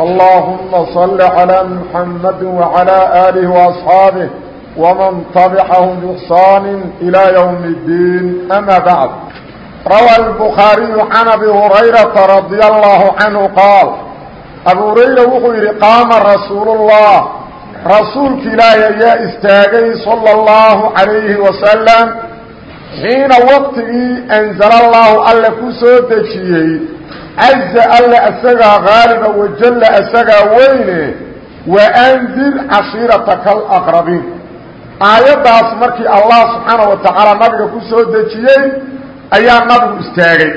اللهم صل على محمد وعلى آله وأصحابه ومن تبعهم بإحسان إلى يوم الدين أما بعد روى البخاري عن أبي هريرة رضي الله عنه قال أبو هريرة وحير قام رسول الله رسولك إلهي يا استاغي صلى الله عليه وسلم حين وقته أنزل الله ألا كسو دجيي caza alle asagaa qaaliba wajalla asagaa weyne wa waandir cashiirataka alaqrabiin aayaddaas markii allah subxaana wa tacaala nabiga ku soo dejiyey ayaa nabigu istaagay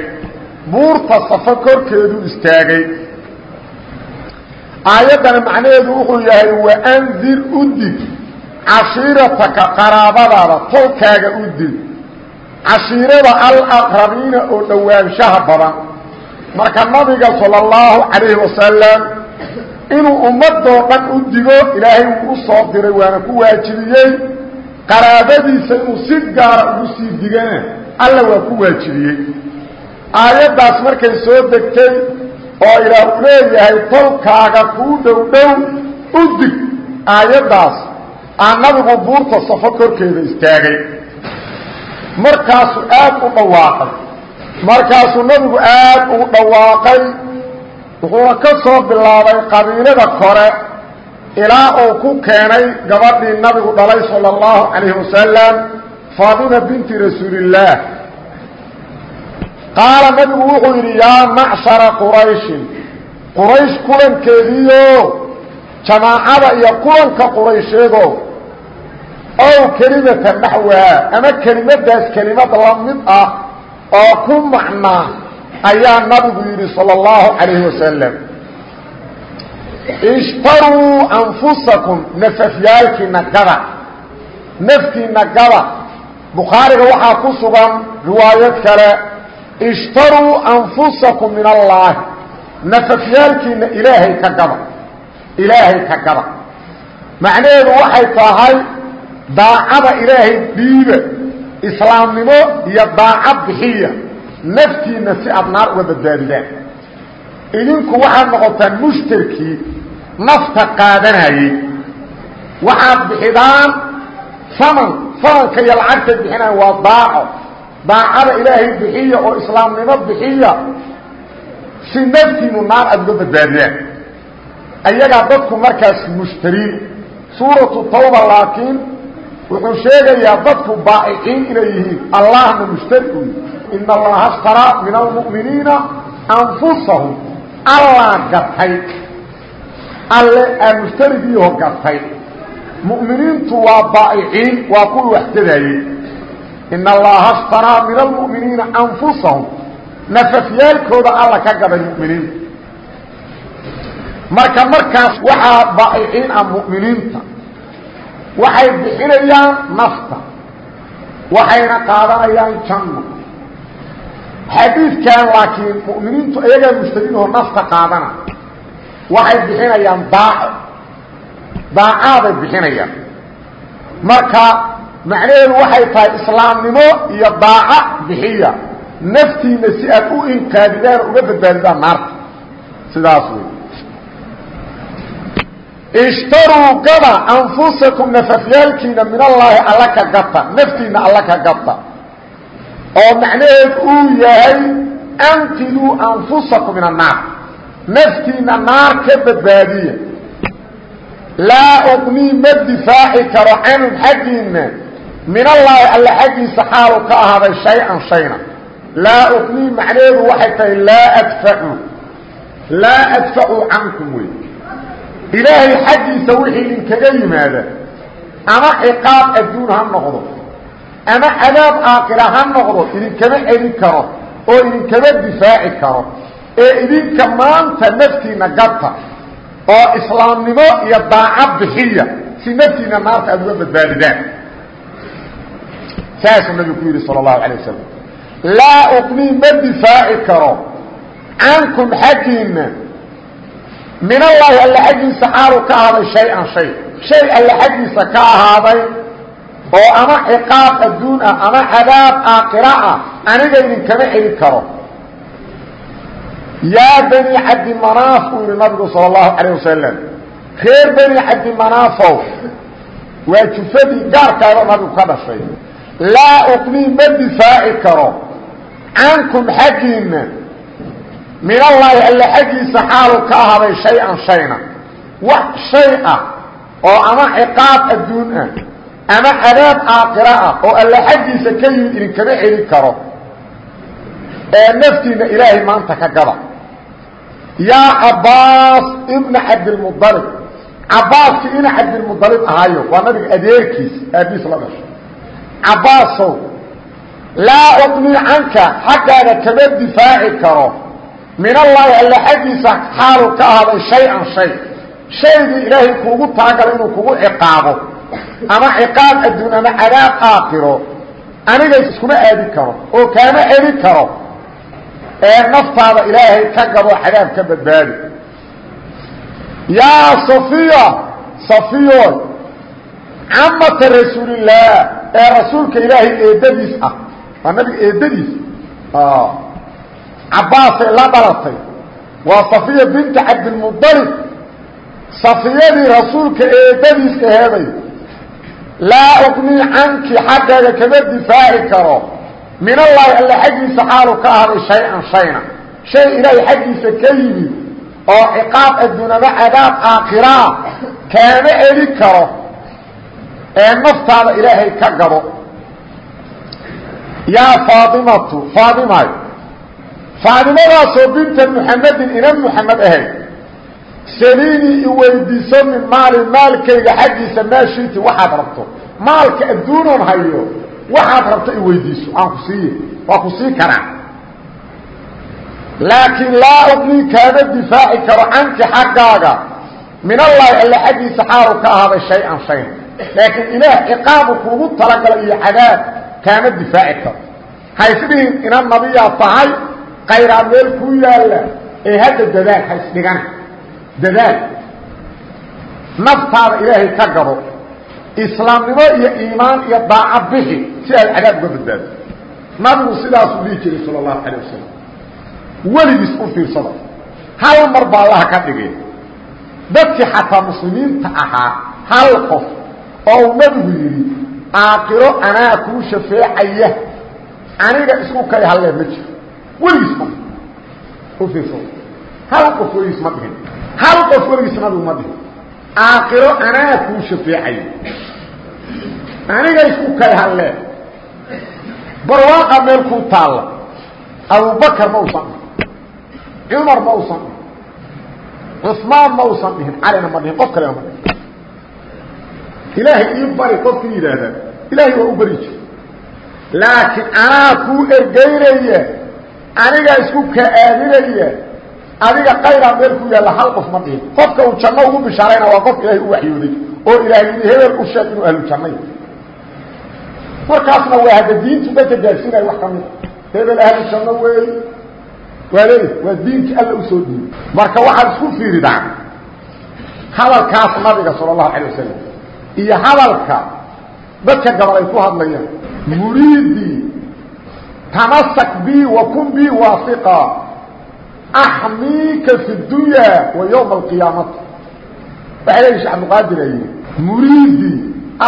buurta safo korkeedu istaagay aayaddana macnaheedu wuxuu yahay waandir udig cashiirataka qaraabadaada tolkaaga udig cashiirada alaqrabiina oo dhowaanshaha badan marka nabiga sala allahu calayhi wasalam inuu ummadoo dhan u digo ilaahay wuu u soo diray waana ku waajibiyey. Qaraabadiisa inuu si gaara ugu sii digana alla waa ku waajibiyey. Aayaddaas markay soo degtay oo ilaah uu leeyahay tolkaaga kuu dhow u dig. Aayaddaas aa nabigu buurta safo korkeeda istaagay. Markaasuu aad u dhawaaqay markaasuu nabigu aad ugu dhawaaqay wuxuuna ka soo bilaabay qabiilada kore ilaa uu ku keenay gabadhii nabigu dhalay salى اllahu calayhi wasalam faadima binti rasuulillaah qaala nabigu wuxuu yidhi yaa macshara qurayshin quraysh kulankeediio jamaacada iyo kulanka quraysheedo ow kelimata naxwaha ama kelimadaas kelimad la mid ah oo ku macnaa ayaa nabigu yidhi salى اllahu calayhi wasalam ishtaruu anfusakum nafafyaalkiina gada naftiina gada bukhaariga waxaa ku sugan riwaayad kale. Ishtaruu anfusakum min allaahi nafafyaalkiina ilaahay ka gada ilaahay ka gada macnaheedu waxay tahay daacada ilaahay dhiiba islaamnimo iyo daacad bixiya. Naftiina si aad naar uga badbaadidaan idinku waxaad noqotaan mushtarkii nafta qaadanayey waxaad bixidaan saman samanka iyo lacagtay bixinayan waa daaco. Daacada ilaahay bixiya oo islaamnimo bixiya si naftiinu naar aada uga badbaadiyaan ayagaa dadku markaas mushtariin. Suuratu tawba laakiin wuxuu sheegayaa dadku baa'iciin inay yihiin allahna mushtari u ina allaha ashtaraa min almu'miniina anfusahum. Allaa gatay alle aa mushtarigiiho gatay mu'miniintu waa baa'iciin waa kuwii waxtadaayey ina allaha ashtaraa min almu'miniina anfusahum. Nafafyaalkooda alla ka gaday mu'miniinta marka markaas waxaa baa'iciin ah mu'miniinta waxay bixinayaan nafta. Waxayna qaadanayaan janno xadiidkan laakiin mu'miniintu iyagaa mushtariinoo nafta qaadana. Waxay bixinayaan daaco daacaaday bixinayaan. Marka macnaheedu waxay tahay islaamnimo iyo daaco bixiya. Naftiina si aad u inqaadidaan uga badbaadidaan naarta sidaas wey ishtaruu gada anfusakum nafafyaalkiina min allaahi alla ka gata naftiina alla ka gata oo macnaheed uu yahay anqiduu anfusakum min annaar naftiina naar ka badbaadiya. Laa uqnii ma difaaci karo canhum xaggiinna. Min allaahi alle xaggiisa xaalu ka ahaaday shay-an shayna. Laa uqnii macnaheedu waxay tahay laa adfacu laa adfacu cankum wey ilaahay xaggiisa wixii inkaga yimaada ama ciqaab adduun ha noqdo ama cadaab aakira ha noqdo idinkama celin karo oo idinkama difaaci karo ee idinka maanta naftiinna gabta oo islaamnimo iyo daaca bixiya si naftiinna naarta aad uga badbaadidaan. Saasuu nabigu ku yidhi sal allahu alay wasalam laa uqnii ma difaaci karo cankum xaggiinna min allaahi alla xaggiisa xaalu ka ahaaday shay-an shay. Shay alla xaggiisa ka ahaaday oo ama ciqaab adduun ah ama cadaab aakira ah aniga idinkama celin karo. Yaa bani cabdi manaaf uu yihi nabigu sal allahu calayh wasalam reer bani cabdi manaafow waa jufadii gaarkaada nabigu ka dhashay. Laa uqnii ma difaaci karo. Cankum xaggiinna min allaahi alle xaggiisa xaalu ka ahaaday shay-an shayna. Wax shay ah oo ama ciqaab adduun ah ama cadaab aakhira ah oo alle xaggiisa ka yimid idinkama celin karo ee naftiinna ilaahay maanta ka gada yaa cabbaas ibna cabdilmualib cabbaaskii ina cabdilmualib ahayo waa nabiga adeerkiis aabiis la dhashay. Cabbaasow laa uqnii canka xaggaaga kama difaaci karo min allaahi alle xaggiisa xaalu ka ahaaday shay-an shay. Shaygii ilaahay kuugu talagalay inuu kugu ciqaabo. Ama ciqaab adduun ama cadaab aakhiro aniga iskuma aadi karo oo kaama celi karo. Ee naftaada ilaahay ka gado cadaab ka badbaadi. Yaa safiya safiyoy camata rasuulillaah ee rasuulka ilaahay eedadiis ah. Waa nabiga eedadiis cabbaasay la dhalatay. Waa safiya binta cabdilmualib safiyadii rasuulka eedadiis aheeday laa uqnii canki xaggaaga kama difaaci karo. Min allaahi alle xaggiisa xaalu ka ahday shay-an shayna shay ilaahay xaggiisa ka yimid oo ciqaab adduun ama cadaab aakhiraa kaama eli karo ee naftaada ilaahay ka gado yaa faaimatu faaimay faadimadaasoo binta muxamedin inan muxamed ahayd saliinii iweydiiso min maali maalkayga xaggiisa maashiiti waxaad rabto. Maalka adduunoon hayo waxaad rabto iweydiiso aan ku siiye waa ku sii karaa. Laakiin laa uqnii kaama difaaci karo canki xaggaaga. Min allaahi alle xaggiisa xaalu ka ahaaday shay-an shayn laakiin ilaah ciqaabu kuugu talagalay iyo cadaab kaama difaaci karo. Haysdhihin inan nabiyaa tahay kayraa meel kuu yaalla ee hadda dadaal ha isdhigana dadaal. Naftaada ilaahay ka gado islaamnimo iyo iimaan iyo daaca bixi si aad cadaab uga badbaado. Nabigu sidaasuu dhihi jiray sala allahu calay wasalam weligiis u fiirsada. Hal mar baa allaha ka dhigay. Dadkii xataa muslimiinta ahaa hal qof oo uu nabigu yidhi aakiro anaa kuu shafeecaya. Aniga isku kay hallee ma jiro weligiis ma ufiirsada hal qof weligiis ma dhihin. Hal qof weligiis nabigu ma dhihin. Aakiro anaa kuu shafeecayo aniga isku kay hallee barwaaqa meel kuu taalla. Abubakar ma usan dhihin. Cumar ma usan dhihin. Cusmaan ma usan dhihin. Calina ma dhihin. Qof kalena ma dhihin. Ilaahay ii bari qofkii yidhaahdaa. Ilaahay waa u bari jir laakiin anaa kuu ergeynaya anigaa isku ka-aaminaya adiga kayraa meel ku yaalla hal qof ma dhihin. Qofka uu janno ugu bishaarayna waa qof ilaahay u waxyooday oo ilaahay yidhi hebel u sheeg inuu ahlu jannay. Markaasna waa hadda diintu dadka gaadsiinaya wax ka mida hebel ahlu janno weey waa leeyahy waa diinki alla u soo dhiibay marka waxaad isku fiiridaan hadalkaas nabiga sala allahu calay wasalam iyo hadalka dadka gabal ay ku hadlayaan muriidii tamasak bi wa kun bi waafiqa axmiika fi dunya wa yowma alqiyaamati waxay leeyihi shee abduqaadir ay muriidii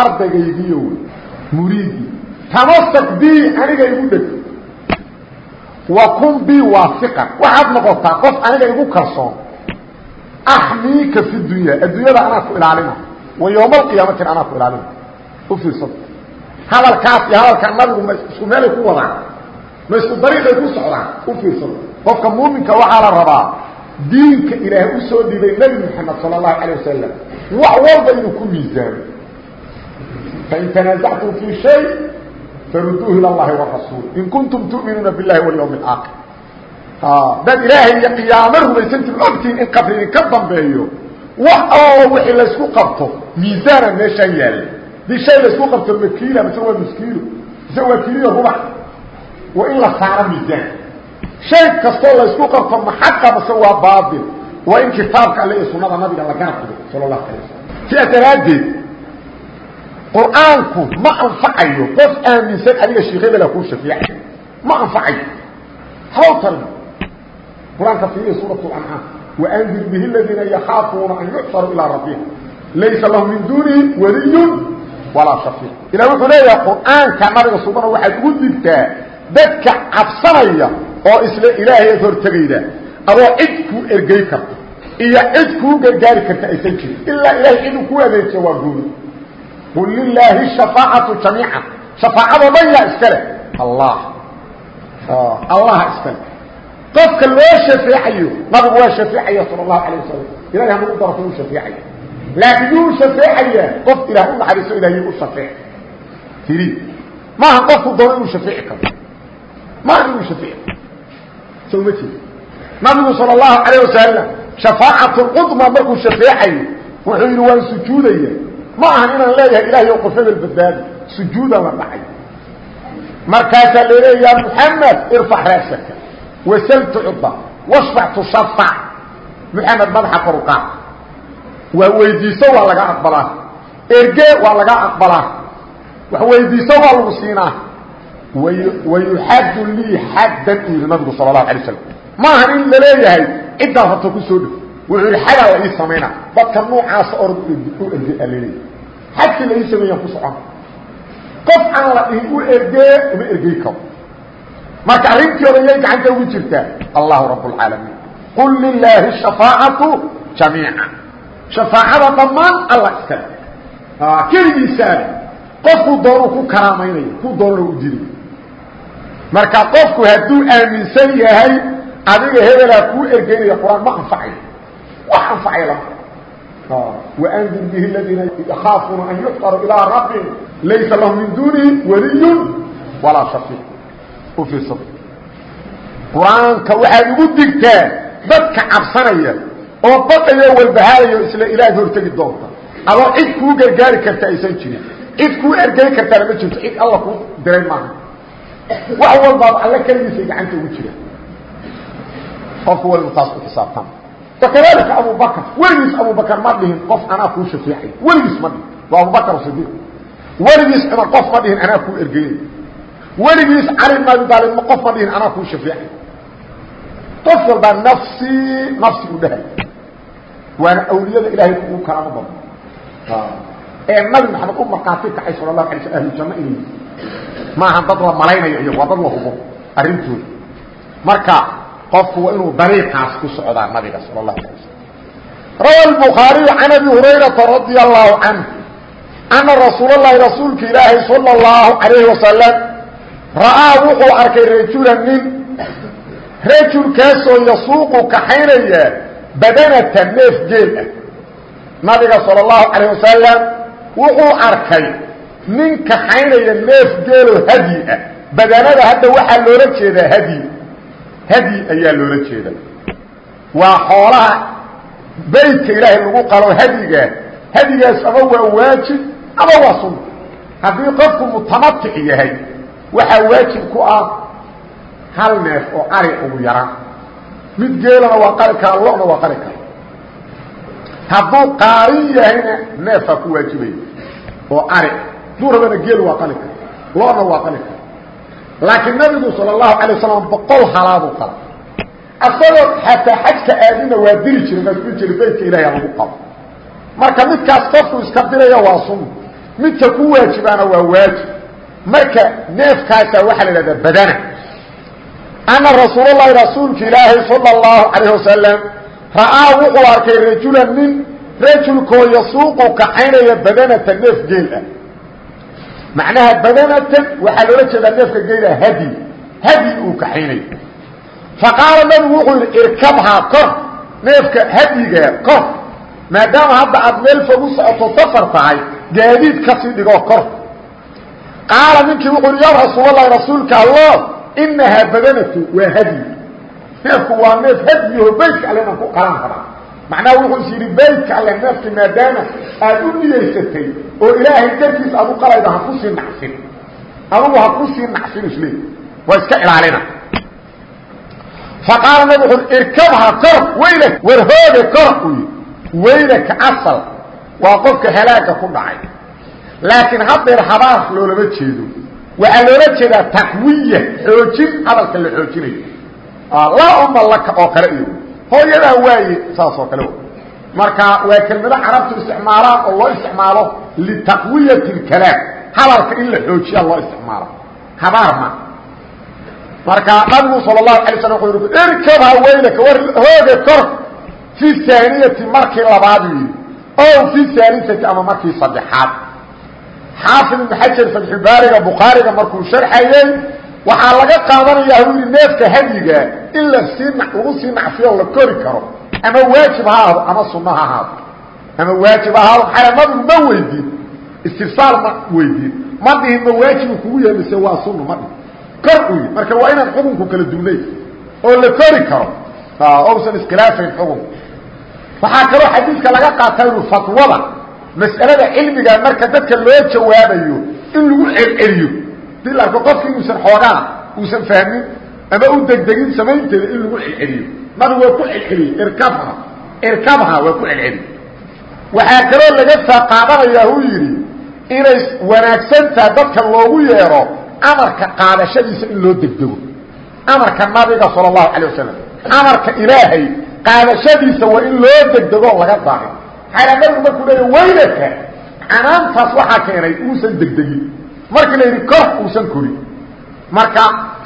ardaygaygii wey muriidii tamasak bi aniga igu dheg wa kun bi waafiqan waxaad noqotaa qof aniga igu kalsoon axmiika fi dunya adduunyada anaa ku ilaalina wa yowma alqiyaamatina anaa ku ilaalina u fiirsada hadalkaas iyo hadalka nabigu ma isku meelay ku wadaan ma isku dariiqay ku socdaan? U fiirsada qofka muuminka waxaa la rabaa diinka ilaahay u soo dhibay nebi moxamed sala allahu calay wasalam wax walba inuu ku miisaano fain tanaasactum fii shay faruduuhu ila allahi warasuul in kuntum tu'minuuna billahi walyawmi alaakir dad ilaahay iyo qiyaamo rumaysantiin ogtiin in qabri idinka dambeeyo wax allo wixii laysku qabto miisaana meeshaan yaalla dii shay laysku qabto makiila mise waa miskiilo mise waa kiliyo rubax waa in la saaro miisaan. Shay kastoo laysku qabto maxaqa mise waa baatil waa in kitaabka alle iyo sunada nabiga la garab dhigo sala allahu alay wasalam sidaas daraaddeed qur'aanku ma anfacayo qof aaminsan adiga sheekh hebela kuu shafiicay ma anfacayo. Haw talin qur'aanka fiiriya suurat lancaam waandir bihi aladiina yakhaafuuna an yuxsaruu ilaa rabbihim. Laysa lahu min duunihi waliyun walaa shafiic. Ilah wuxuu leeyahay qur'aanka nabiga subana waxaad ugu digtaa dadka cabsanaya oo isla ilaahay ad hortegayda adoo cid kuu ergey karta iyo cid kuu gargaari karta aysan jirin. Ilaa ilahay ciduu kuu adeejiya waa guuri qul lilaahi shafaacatu jamiican. Shafaacadoo dhan yaa iskale allah. Oh, Allaha iskale qofka loo shafeecayo nabigu waa shafeecaya sala allahu alayh wasalam ilahay hadduu u dartay uu shafeecaya laakiin yuu shafeecayaa qof ilah u naxariiso ilahy u maaha inuu shafeeci so ma jeed nabigu salى الlahu عalيه wasalam shafaacaة اcudma markuu shafeecayo wuxuu yidhi waan sujuudaya ma ahan inaan leeyahay ilahay o qof hebel badbaadi sujuudan la dhacay markaasaa laleeya ya muxamed irfac raasaka wasl tucda washfac tushafac muxamed madaxa koruqaa waa weydiiso waa laga aqbalaa erge waa laga aqbalaa wax weydiiso waa lagu siinaa wayuxaddu lii xaddan u yidhi nabigu sala allahu alay slam ma ahan in la leeyahay ciddaas rabta ku soo dhow wuxuu yidhi xadaa la ii samaynaa dadka noocaasa orod u erge alaleeyahy xadkii la ii sameeyaan ku socon qof aan la dhihin u ergee uma ergey karo marka arrintii odan yay gacanta ugu jirtaa allahu rab اlcaalamiin qul lilaahi shafaacatu jamiica shafaacada dhammaan alla iskale keligiisaana qofkuu doonuu ku karaamaynayo ku doonana u dili marka qofku hadduu aaminsan yahay adiga hebelaa kuu ergeynaya qur'aan ma anfacayo wax anfacaya lama waandir bihi ladiina yakhaafuuna an yuxtaruu ilaa rabbihim laysa lahu min duunihi waliy walaa shafiic ufiirsada qur'aanka waxaad ugu digtaa dadka cabsanaya oo baqayo walbahaarayo isla ilaah hortegi doonta. Adoo cid kuu gargaari karta aysan jirin. Cid kuu ergey kartaana ma jirto. Cid alla kuu diray wax walbaaba alle keligiisay gacanta ugu jira. Qofku waliba taas ku xisaabtan. Wakadalika abubakr weligiis abubakr ma dhihin qof anaa kuu shafeecay weligiis ma dhihin. Waa abubakr sidiiq weligiis cumar qof ma dhihin anaa kuu ergeynay weligiis cali bn abi aalib ma qof ma dhihin anaa kuu shafeecay qof walbaa nafsi nafsi u dhahay. Waana awliyada ilaahay ugu karaamo badno ee nabi maxamed u markhaati kacay sala lahu alay sl ahlu janno inay maaha dad la malaynayo iyo waa dad la hubo arrintooda marka qofku waa inuu dariiqaas ku socdaa nabiga sala allahu alay waslm rawa الbukhaariyu can abi hurayrata radia allahu canh ana rasuul اlahi rasuulka ilaahay salى اllahu alayhi wasalam ra'aa wuxuu arkay rajulan nin rajulkaasoo yasuuqu kaxaynaya badanata neef geel ah nabiga salى اllahu calayh wasalam wuxuu arkay nin kaxaynaya neef geeloo hadyi ah. Badanada hadda waxaa loola jeedaa hadyi hadyi ayaa loola jeeda waa xoolaha beydka ilaahay lagu qalo hadyigaa hadyigaas ama waa waajib ama waa sunna. Haddii qofku mutamatic yahay waxaa waajib ku ah hal neef oo ari ugu yaraan mid geelana waa qali kara lona waa qali kara. Hadduu qaarin yahayna neefaa ku waajibaya oo ari duu rabana geel waa qali kara loona waa qali kara laakiin nabigu sal اlahu alay wasalam boqol halaabu qaba asagoo xataa xajka aadina waa diri jiray maasui jiri beytka ilahay lagu qabo. Marka midkaas qofku iska diraya waa sun midka ku waajibaana waa waajib. Marka neefkaasa waxaa la idhahdaa badana. Ana rasuulalahi rasuulka ilaahay sal اlahu alayh wasalam ra'aa macnaha badanatan waxaa loola jeedaa neefka geela hadi hadi uu kaxaynayo faqaala nabigu wuxuu yidhi irkabhaa kor neefka hadiga kor. Maadaama hadda aad meel fog u socoto safar tahay gaadiid ka sii dhigoo kor. Qaala ninkii wuxuu yidhi yaa rasuulalahi rasuulka allah inahaa badanatu waa hadyi neefku waa neef hadyiho beydka alle inaan ku qalan karaa macnaha wuxuu is yidhi baydka alle neefki maadaama aad u niyeysatay oo ilaahay darkiis aad u qalaydo ha ku sii nacsin. Adugu ha ku sii nacsin isle waa iska ilaalina. Faqaala nabig wuxu irkabha kor weylak war hooga kor u yidhi. Weylaka asal waa qofka halaaga ku dhacay. Laakiin haddeer habaar loolama jeedo waxaa loola jeedaa taqwiya xoojin hadalka la xoojinayo. Laa uma laka oo kale iyo hooyadaa waaye saasoo kale marka waa kelmado carabtu isticmaalaan oo loo isticmaalo litaqwiyati اkalaam hadalka in la xoojiya loo isticmaalo. Habaar ma. Marka nabigu sal اlahu alay slam wuxuu yhi irkab haweynaka war hooga kor fi saaniyati markii labaad u yidhi o saalisati ama markii saddexaad. Xaafid ibnu xajar fatxubaariga bukhaariga markuu sharxayey waxaa laga qaadanayaa uu yidhi neefka hadyiga in la sii lagu sii nacfiyo la kori karo ama waajib ha ahdo ama sunno ha ahaado ama waajib ahaado maxaa nabigu ma weydiin istifsaal ma weydiin ma dhihin ma waajibu kugu yahay mise waa sunno ma dhihin. Kor u yidhi marka waa inaan xukunku kala duwnayn oo la kori karo. Ousan iskhilaafayn xukunku waxaa kaloo xadiidka laga qaata inuu fatwada mas'alada cilmiga marka dadka loo jawaabayo in lagu ama u degdegin samaynteeda in lagu celceliyo nabigu waa ku celceliyey irkabha irkabha waa ku celceliye waxaa kaloo laga faaqaadanayaa uu yidhi inay wanaagsantaha dadka loogu yeero amarka qaadashadiisa in loo degdego. Amarka nabiga sala allahu calay wasalam amarka ilaahay qaadashadiisa waa in loo degdego laga daahin maxaa nabigu markuu leeya waylaka canaantaas waxaa keenay uusan degdegin. Markii la kor uusan korin marka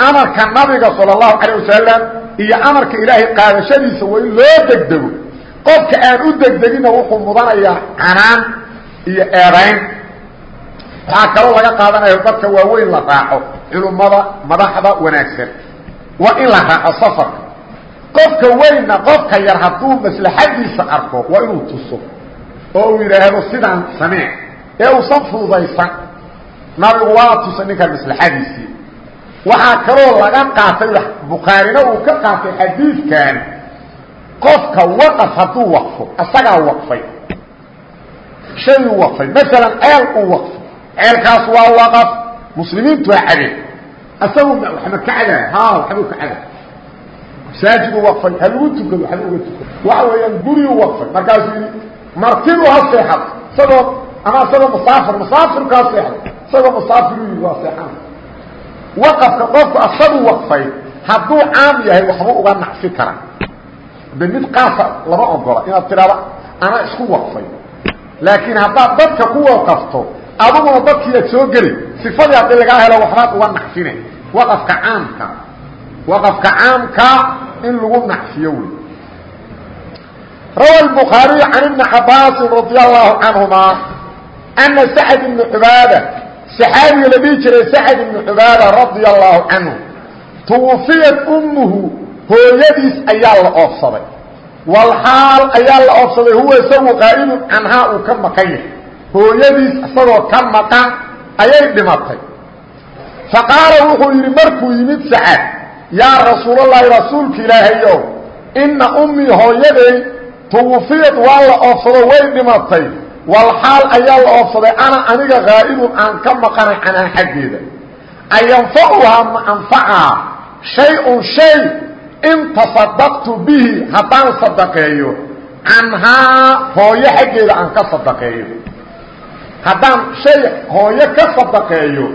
amarka nabiga sala allahu calayh wasalam iyo amarka ilaahay qaadashadiisa waa in loo degdego. Qofka aan u degdeginna wuxuu mudanayaa canaan iyo eedayn waxaa kaloo laga qaadanayo dadka waaweyn la raaco culummada madaxda wanaagsan. Waa in la raaco safarka qofka weynna qofka yar hadduu maslaxadiisa arko waa inuu tuso oo uu yidhaahdo sidaan samee. Ee uusan fududaysan nabigu waa tusay ninkan maslaxadiisii waxaa kaloo laga qaatay bukhaarina uu ka qaatay xadiidkan. Qofka waqaf hadduu waqfo isagaa waqfay. Shayuu waqfay. Maalan ceel uu waqfo. Ceelkaas waa waqaf muslimiintu waa cadeen isagu waxma ka cadaa ha waxbuu ka cadaa masaajidu waqfay. Ha lagu tukado waxba uga tukado. Waxa weeyaan gurigu waqfay. Markaasuu yidhi martidu ha seexado isagoo ama isagoo musaafir. Musaafirku ha seexdo isagoo musaafiru yidhi waa seexana waqafka qofku asagu waqfay hadduu caam yahay waxba uga nacfi kara de mid qaasa lama ogola inaad tidhahdo ana isku waqfay laakiin haddaad dadka ku waqafto aduguna dadkii aad soo geli sifadii haddii lagaa helo waxbaad uga nacfine waqafka caamka waqafka caamka in lagu nacfiyo wey rawa الbخaariي can iبni cabaasin radي الlahu canهuma أna sacd ibn cubaada saxaabiga la dhihi jiray sacad ibnu cubaada radia allaahu canhu tuwufiyat ummuhu hooyadiis ayaa la oofsaday. Walxaal ayaa la oofsaday huwa isagu qaa'imun canhaa uu ka maqan yahay. Hooyadiis isagoo ka maqan ayay dhimatay. Fa qaala wuxuu yidhi markuu yimid sacad yaa rasuulallaahi rasuulka ilaahayow inna ummii hooyaday tuwufiyad waa la oofsado way dhimatay walxaal ayaa la oofsaday ana aniga haa'ibun aan ka maqanay canhaa xaggeeda. Ayanfacuhaa ma anfacaa shay-un shay in tasadaqtu bihi haddaan sadaqeeyo canhaa hooyo xaggeeda aan ka sadaqeeyo haddaan shay hooyo ka sadaqeeyo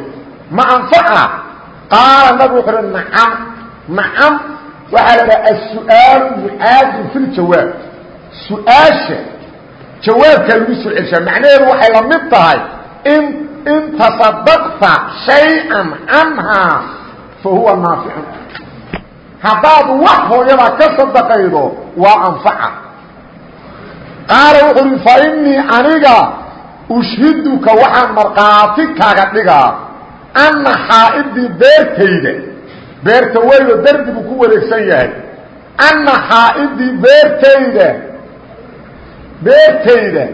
ma anfaca qaala nabigu wuxu uhi nacam nacam. Waxaa la dhaha as-su'aalu mucaadin fi ljawaab su'aasha jawaabkaa lagu soo celshaa macnaheedu waxay la mid tahay in in tasadaqta shay-an canhaa fa huwa naaficun haddaad wax hooyadaa ka sadaqaydo waa anfaca. Qaala wuxuu uhi fa innii aniga ushhiduka waxaan markhaati kaaga dhigaa anna xaa'idii beertayda. Beerta weydo derbigu ku wareegsan yahay. Anna xaa'idii beertayda beertayda.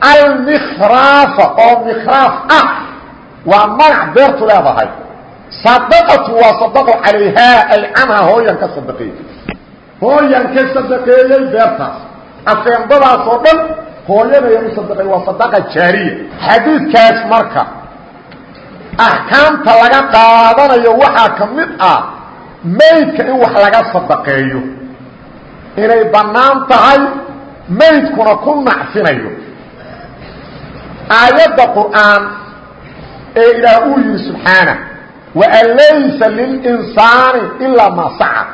Almikraafa oo mikraaf ah waa magac beertu leedahay. Sadaqatu waa sadaqo calayhaa ay hooyan ka sadaqeeyey. Hooyan ka sadaqeeyey beertaas afeendadaasoo dhan hooyadaya u sadaqay waa sadaqa jaariya. Xadiidkaas marka axkaamta laga qaadanayo waxaa ka mid ah maydka in wax laga sadaqeeyo. Inay bannaan tahay maydkuna ku nacfinayo aayadda qur'aan ee ilaah uu yidhi subxaana waan laysa lilinsaani ilaa maa saca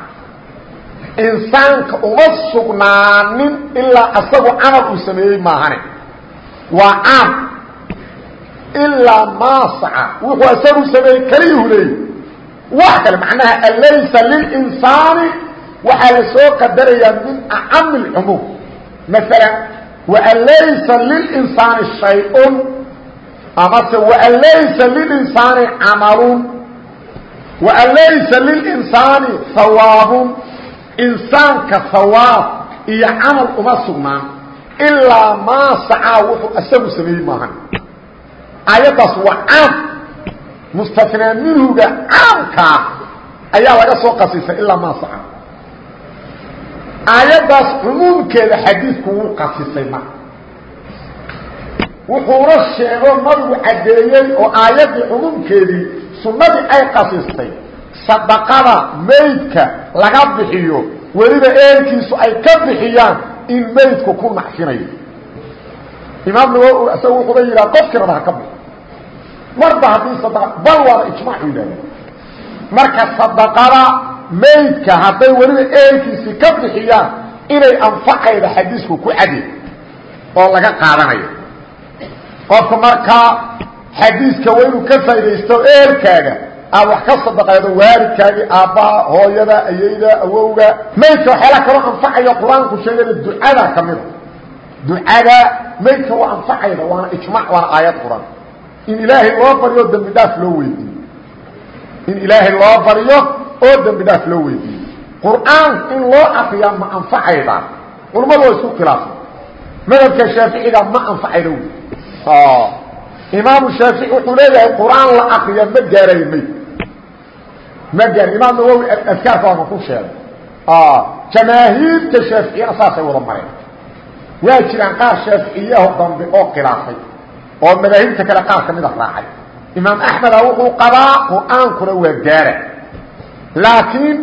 insaanka uma sugnaanin ilaa asagu camal uu sameeyey maahane. Waa caam. Ilaa maa saca wuxuu asagu sameeyey kaliyuhu leeyi wax kale macnaha alaysa lilinsaani waxaa la soo qadarayaa min acami maala waan laysa lilinsaani shay-un amase waan laysa lilinsaani camalun waan laysa lilinsaani hawaabun insaanka hawaab iyo camal uma sugnaan ilaa maa sacaa wuxuu isagu sameeyey maahan aayaddaas waa caam mustanaa minhuga caamkaa ayaa laga soo qasisay ilaa maa sacaa aayaddaas cumuumkeeda xadiidku wuu qasisay marka. Wuxuuna sheego nabigu caddeeyey oo aayaddii cumuumkeedii sunnadii ay qasistay sadaqada maydka laga bixiyo weliba eelkiisu ay ka bixiyaan in maydku ku nacfinayo imaam nawowi isaga wuxuuba yidhaha qofkii raba ha ka bixo marba haddii sadaqa bal waaba ijmaacu yidhahda marka sadaqada maydka hadday weliba eelkiisii ka bixiyaan inay anfacayda xadiisku ku cadi oo laga qaadanayo. Qofka markaa xadiiska waa inuu ka faaidaysto eelkaaga aad wax ka sadaqeedo waalidkaagii aabbaha hooyada ayayda awowga maydka waxyaala kaloo anfacaya qur'aanku sheegaya ducada ka mida ducada maydka waa anfacayda waana ijmac waana aayad quran in ilaahay loo baryo dhaaf loo weydiiyo. In ilaahay loo baryo oo dembi dhaaf loo weydiiyo qur'aan in loo akriyaa ma anfacayda. Culammadu waa isku khilaafay madhabka shaaficiga ma anfacayda wy imaamu shaafici wuxuu leeyahay qur'aan la akriya ma gaarayo mayd. Ma gaar imaam nawowi adkaarka waana ku sheegay. Jamaahiirta shaaficiyana saasay wada mareen. Waa jiraan qaar shaaficiyaho dambe oo khilaafay oo madaahibta kale qaar ka mida raacay. Imaam axmeda wuxuu qabaa qur'aankuna waa gaara laakiin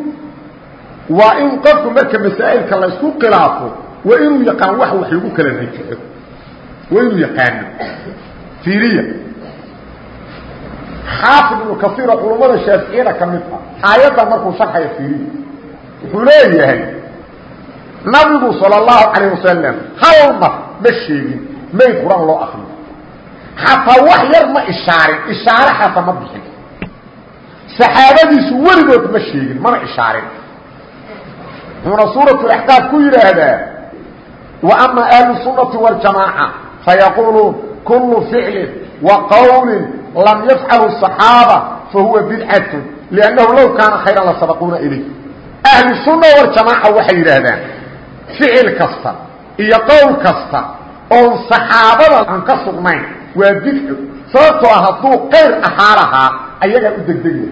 waa in qofku marka masaa'ilka laysku khilaafo waa inuu yaqaan wax wax lagu kala rajaxo waa inuu yaqaano. Fiiriya. Xaafid ibnu kasiir oo culummada shaaficiyada ka mid ah aayaddan markuu sharxaya fiiriya wuxuu leeyahay nabigu sala allahu calayh wasalam hal mar ma sheegin mayd qur'aan loo akriyo xataa wax yar ma ishaarin ishaare xataa ma bixin saxaabadiisu weligood ma sheegin mana ishaarin. Wuxuuna suuratulaxqaaf ku yidhaahdaa wa ama ahlu sunnati waljamaaca fayaquuluun kullu ficlin wa qowlin lam yafcalu صaxaaba fahuwa bidcatun liannahu low kaana khayran la sabaquuna ilayh ahlu sunna waljamaaca waxay yidhaahdaan ficil kasta iyo qowl kasta oon saxaabada aan ka sugnayn waa bidco sababtoo ah hadduu qayr ahaa ayagaa u degdegaya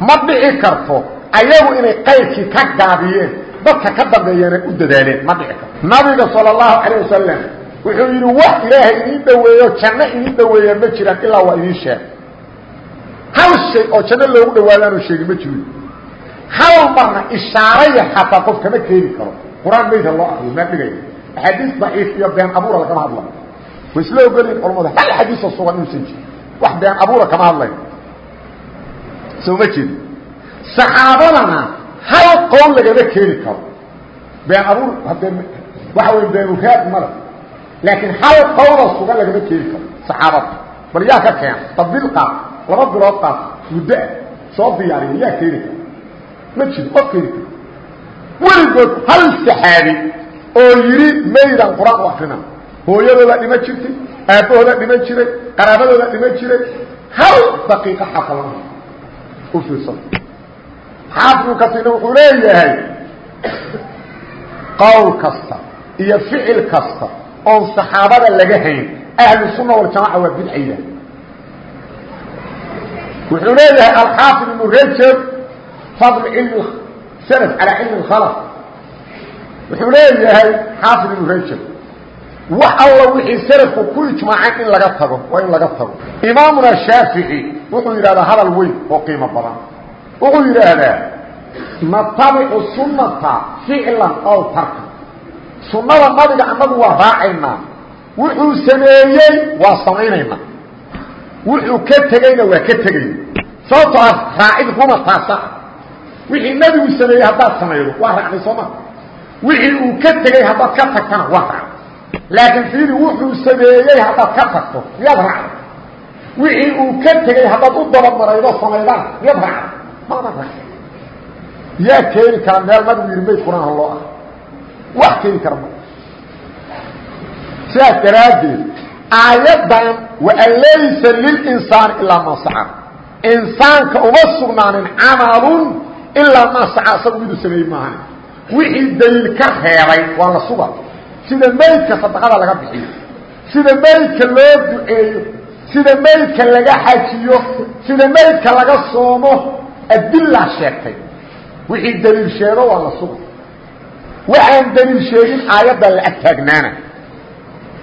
ma dhici karto ayagu inay qayrkii ka gaabiyeen dadka ka dambeeyana u dadaaleen. Ma dhici karto. Nabiga sal اlahu calayه wasalam wuxuu yidhi wax ilaahay idiin dhoweeyo janno idiin dhoweeya ma jiraan ilaa waa idiin sheeg. Hal shay oo janno loogu dhawaadaanoo sheegi ma jiro hal marna ishaaraya xataa qof kama keeni karo. Qur'aan maydha loo akriyo maa dhigaya axaadiis daciif iyo been abuura lagama hadlayo. Way isla ogoliin culamadu hal xadiisoo sugan inuusan jirin. Wax been abuura kama hadlayo soo ma jeedi saxaabadana hal qowl lagama keeni karo. Been abuur haddee waxa wey beenuraad male laakiin hal qowloo sugan lagama keeni karo. Saxaabada bal yaa ka keena tabil qaad laba bilood qaad muddoa soo diyaariya yaa keeni kara ma jiro qof keeni karo. Weligood hal saxaabi oo yidhi maydaan qur'aan u akrina. Hooyadooda dhiman jirtay aabbahooda dhiman jiray qaraabadooda dhiman jiray. Hal daqiiqa xasalama u fiirsada xaafidku kasiina wuxuu leeyahay qowl kasta iyo ficil kasta oon saxaabada laga hayn. Ahlu sunna waljamaca waa bidcayda wuxuu leeyahay alxaafid ibnu rajab fadl cilmi salaf calaa cilmi اkhalaf wuxuu leeyahay xaafid ibnu rajab wax alla wixii salafku ku ijmaaceen in laga tago waa in laga tago. Imaamuna shaafici wuxuu yidhahdaa hadal weyn oo qiimo badan. Wuxuu yidhaahdaa natabicu sunnata ficlan ow tarka. Sunnada nabiga annagu waa raacaynaa. Wuxuu sameeyey waa samaynaynaa. Wuxuu ka tegeyna waa ka tegayna. Sababtoo ah raacid ruma taasa. Wixii nebigu sameeyey haddaad samaydo waa raacday sooma wixii uu ka tegey haddaad ka wixii uu ka tegey haddaad u dabamaraydo samaydaan miyaad raacday maada raacday yaa keeni kara meel nabigu yidhi mayd quraan loo ah. Wax keeni kara ma. Sidaas daraaddeed aayaddan waan laysa lilinsaani ilaa maa saca insaanka uma sugnaanin camalun ilaa maa saca isagu miduu sameeyey maahan. Wixii daliil ka reebay waa la suga sida meydka sadaqada laga bixiyo sida meydka loo duceeyo sida meydka laga xajiyo sida meydka laga soomo adilaa sheegtay. Wixii daliil sheego waa la suga waxaan daliil sheegin aayaddaa la agtaagnaana.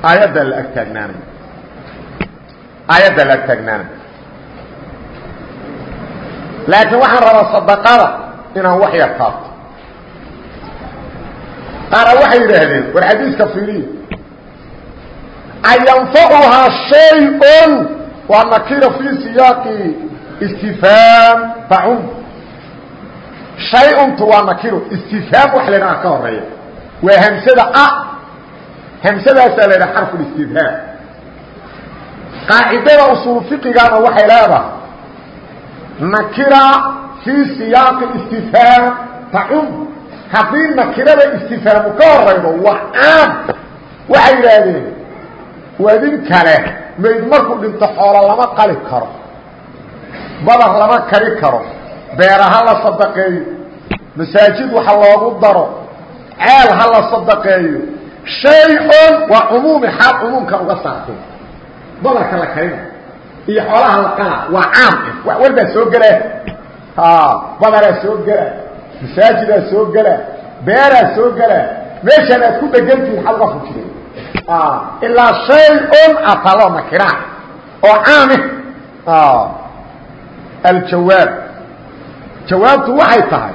Aayaddaa la agtaagnaanay aayaddaa la agtaagnaanay laakiin waxaan rabaa sadaqada inaan wax yar taabto. Qaara waxay yidhaahdeen war xadiiska fiiriya ayanfacuhaa shay-un waa nakira fii siyaaqi istifhaam tacum shay-untu waa nakiro istifhaam wax la ydhaha ka horreeya waa hamsada a hamsadaasaa la ydhaha xarfulistifhaam qaacidada usuul fiqigana waxay leedahay nakira fii siyaaqi istifhaam tacum haddii nakirada istifhaamu ka horaydo waa caam waxay yidhaahdeen wadin kale. Mayd markuu dhinto xoolo lama qali karo. Badar lama kari karo. Beera ha la sadaqeeyo. Masaajid waxa loogu daro. Ceel ha la sadaqeeyo. Shay-on waa cumuumi xaal cumuumkan uga saartay. Badarka la karina. Iyo xoolaha la qala waa caam wax walbaa soo gelaa badaraa soo gelaa masaajidaa soo gelaa beeraa soo gelaa meeshaan aad ku dhegantihin xad uga fujideen ilaa shay-on atalo nakiraan oo caami aljawaab jawaabtu waxay tahay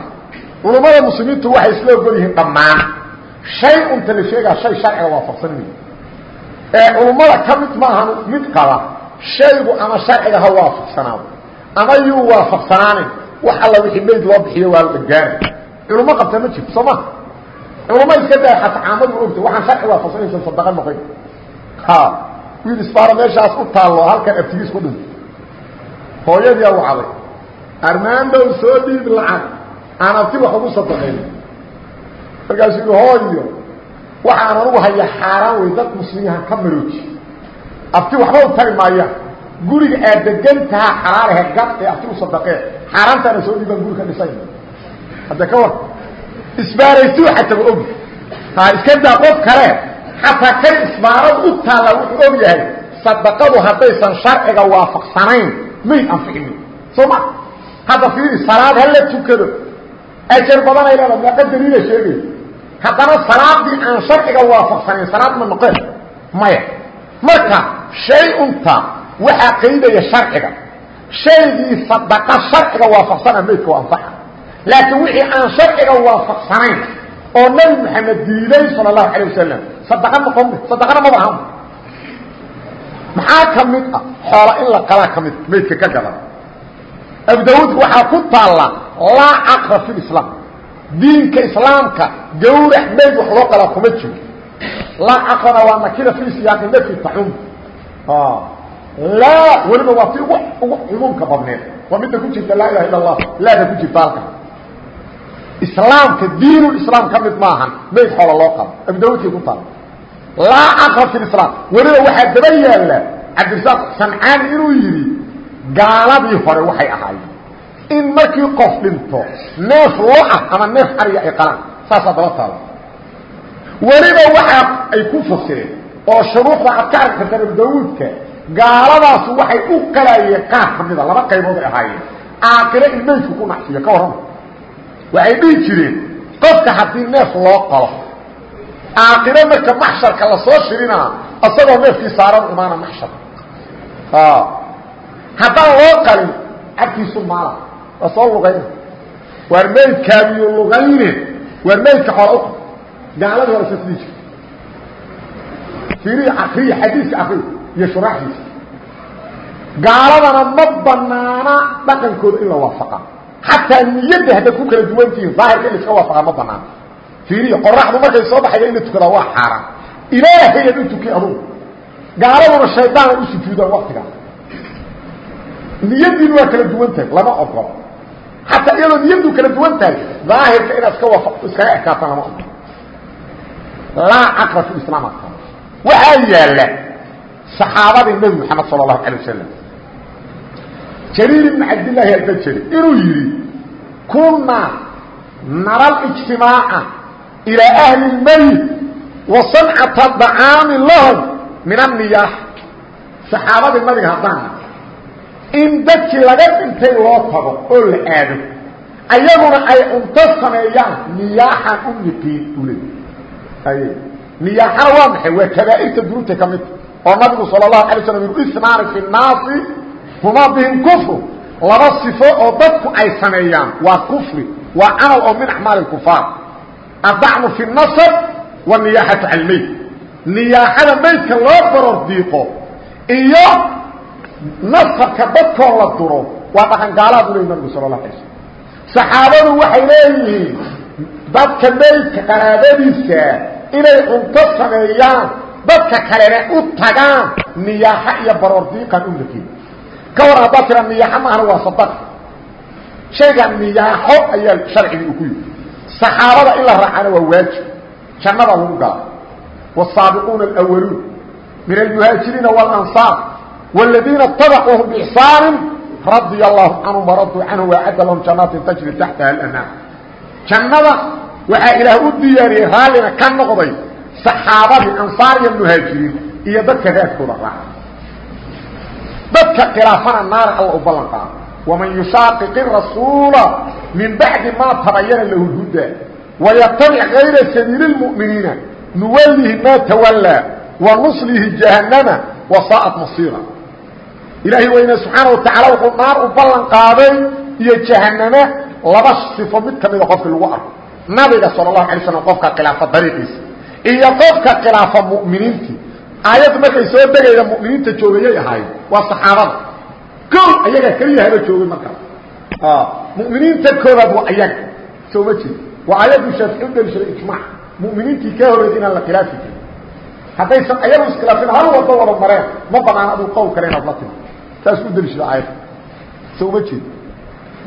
culummada muslimiintu waxay isla ogol yihiin dhammaan shay unta la sheegaa shay sharciga waafaqsan wey ee culummada ka mid maahan mid qaba shaygu ama sharciga ha waafaqsanaado ama yuu waafaqsanaanin wax alla wixii mayd loo bixiyo waa la dhagaana culummo qabta ma jirto soo ma culummo iska daa xataa caamadu ogta waxaan sharci waafaqsanaysan sadaqa noqon ha wiil isbaaro meeshaas u taallo halkan abtigiis ku dhinto hooyadiia wacday. Armaandow soo dhiib lacag aan abti wax ugu sadaqeeyo markaasuu yihi hooyo waxaan anugu haya xaaraan wey dad muslimiinhan ka marooji. Abti waxba u tari maayaan guriga aad degan tahaa xalaalahe gad ee abti u sadaqee. Xaaraantaana soo dhiibaan guri ka dhisay. Hadda ka war isbaaraytuu xataba ogi ha iska daa qof kale xataa kan isbaaradu u taalla wuxuu og yahay sadaqadu haddaysan sharciga waafaqsanayn may anficin soo ma hadda fiiri salaad hala tukado. Ajar badanay leeda meeqa daliila sheegay. Haddana salaadii aan sharciga waafaqsanayn salaad ma noqeen. Maya. Marka shay-unta waxaa qaydaya sharciga. Shaygii sadaqa sharciga waafaqsana maydka waa anfaxa laakiin wixii aan sharciga waafaqsanayn oo nabi maxamed diiday sala allahu calay wasalam sadaqa noqon sadaqana maba ahan maxaa ka mid ah xoola in la qalaa ka mid maydka ka gadan abu daawuud waxaa ku taalla laa caqra fi lislaam diinka islaamka gawrac mayd wax loo qalaa kuma jiro. Laa caqrana waa nakira fi siyaaqi nafyi tacum laa weliba waa ti ugu cumuumka badneed. Waa midda ku jirta laa ilaha illa allah laada ku jirta halkan islaamka diinulislaam ka mid maahan mayd xoola loo qalo abu ku taalla laa caqra fi lislaam weliba waxaa daba yaalla cabdirasaaq sancaani inuu yidhi gaaladii hore waxay ahaayeen in markii qof dhinto neef lo'ah ama neef ariga ay qalaan. Saasaa daba taala. Weliba waxa ay ku fasireen oo shuruuxda aad ka arki kartaan abu gaaladaasu waxay u qalaayeen qaar ka mida laba qaybood ay ahaayeen. Aakire in maydku ku nacsiyo ka warrama waxay dhihi jireen qofka haddii neef loo qalo aakiro marka maxsharka la soo shirinaa isagoo neefkii saaran imaana maxshar. Haddaan loo qalin cabkiisu maala. Waa soo lugayna waar meydkaabiyo lugayne waar meydka xoola u gaaladii hore sasdii jir fiiriya akriya xadiiska akriya iyo shuraaxdiisa gaaladana ma banaana dhaqankooda in la waafaqa xataa niyadda haddaad ku kala duwantihiin daahirka in la iska waafaqa ma banaana fiiriya qoraxdu markay soo baxaya in la tukadaa waa xaaraan. Ilaahayaad u tuki adugu. Gaaladuna shaydaana u sujuudaan waktigaas niyadiinu waa kala duwan tahay lama ogolo xataa iyadoo niyadu kala duwan tahay daahirka inaad iska wa iskaga ekaataan lama ogolo laa caqra fi islaam. Waxaa yaalla saxaabadii nebi moxamed sala allahu alay wasalam jariir ibn cabdillaahi albajali inuu yidhi kunaa nara alijtimaaca ilaa ahli lmayit wa sancata dacaami lahum min anniyaax saxaabadii nabiga haddaan in dadkii laga dhintay loo tago oo la aado ayaguna ay cunto sameeyaan niyaaxan u niqiin ule niyaaxana waa maxay? Waa kabaa'irta dunuubta ka midta oo nabigu sala allahu alay slam isnaani fi nnaasi humaa bihim kufru laba sifo oo dadku ay sameeyaan waa kufri waa camal oo min acmaali kufaar. Adacnu fi nasab waniyaaxatu cala lmeyd niyaaxada maydka loo baror diiqo iyo nasabka dadkoo la duro waa dhaqan gaalaad u ley nabigu sala la alay slm saxaabadu waxay leeyihiin dadka maydka qaraabadiisa inay cunto sameeyaan tagaan niyaaxo iyo baroordiiqan ka war haddaad tira niyaaxo maahana waa sadaq shayga niyaaxo ayaa sharcigii u ku yimi saxaabada in la raacana waa waajib jannada lagu gala والsaabiquuna اlأwaluun min almuhaajiriina واlanصaar والذiina اتaبcuuهum بإحsaan radia الlahu canهum وraduu canhu وacadda lahum janaatin tajri taxtaha اlأnaam jannada waxaa ilaah u diyaariyey raallina ka noqday saxaabadii ansaar iyo muhaajiriin iyo dadka raadkooda raaca dadka khilaafana naara alla u ballan qaado waman yushaaqiqi rasuula min bacdi maa tabayana lahu huda wayatabic gayra sabiili اlmu'miniina nuwallihi maa tawallaa wa nuslihi jahannama wa saa'at masiira ilaahay weyne subxaana watacaala wuxuu naar u ballan qaaday iyo jahannama laba sifo mid ka mida qofkii lagu arko. Nabiga sal اlahu alay slam qofka khilaafa dariiqiisa iyo qofka khilaafa mu'miniintii. Aayaddu markay soo degayda mu'miniinta joogayay ahayd waa saxaabada. O ayagaa keliya haba joogay markaas muminiinta koobaad waa ayaga soo ma jiro waa ayadu shaafici u dalishaday ijmac muminiintii ka horeysay inaan la khilaafi jirin. Haddaysan ayagu iskhilaafin hal wada wada mareen. Ma banaan aduu qowl kale inaad la timi. Saas u dalishaday ayada soo ma jeedo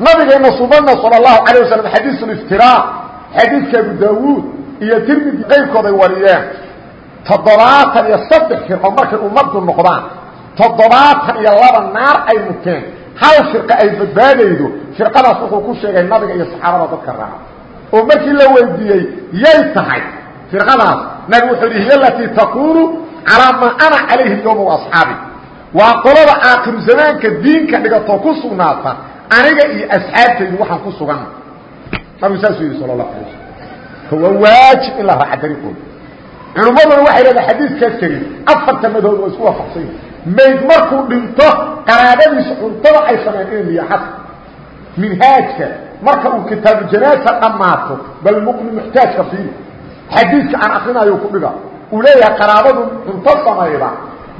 nabigeena subana sal allahu calayه waslm xadiis اliftira xadiidka abu daawuud iyo tirmidi qaybkooday wariyeen. Toddobaatan iyo saddex firqo markay ummadu noqdaan toddobaatan iyo laba naar ay muteen. Hal firqa ay badbaadaydo firqadaas wuxuu ku sheegay nabiga iyo saxaabada dadka raaca. Oo markii la weydiiyey yay tahay. Firqadaas nabi wuxuu yidhi hiy alatii taquunu calaa maa ana calayhi alyowma wa asxaabi. Waa qolada aakhiru zamaanka diinka dhigatoo ku sugnaata aniga iyo asxaabtaydu waxaan ku suganna nabigu saasuu yidhi sala allah alay slam waa waajib in la raaca dariiqooda. Culummaduna waxay leedahay xadiidkaa karin afarta madoob oo isku waafaqsan. yahi mayd markuu dhinto qaraabadiisa cuntada ay sameyn inay niyaaxada minhaajka marka uu kitaabu janaasa dhammaato bal muqni muxtaajka fiiri xadiidka aan akrinayo ku dhiga uu leeyahay qaraabadu cunto samayda.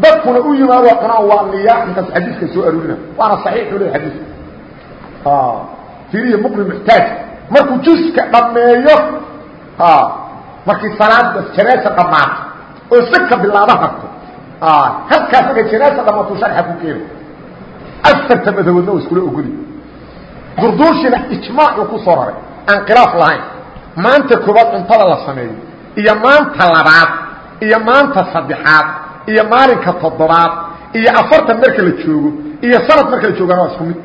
Dadkuna u yimaado qanaan waa niyaax markaas xadiiska soo aroorina waana saxiixu leeyahy xadiiska. Fiiriya muqni muxtaaj. Markuu juska dhammeeyo markii salaada janaasa dhammaato oo saka bilaaba harto halkaas markay janaasa dhammaato sharxa ku keena afarta madawoodna waa iskula ogoli. Durduushina ijmaacuu ku soo raray. Aan khilaaf lahayn. Maanta koobaad cuntada la sameeyo iyo maanta labaad. Iyo maanta saddexaad. Iyo maalinka toddobaad. Iyo afartan marka la joogo. Iyo sanad marka la joogana waa isku mid.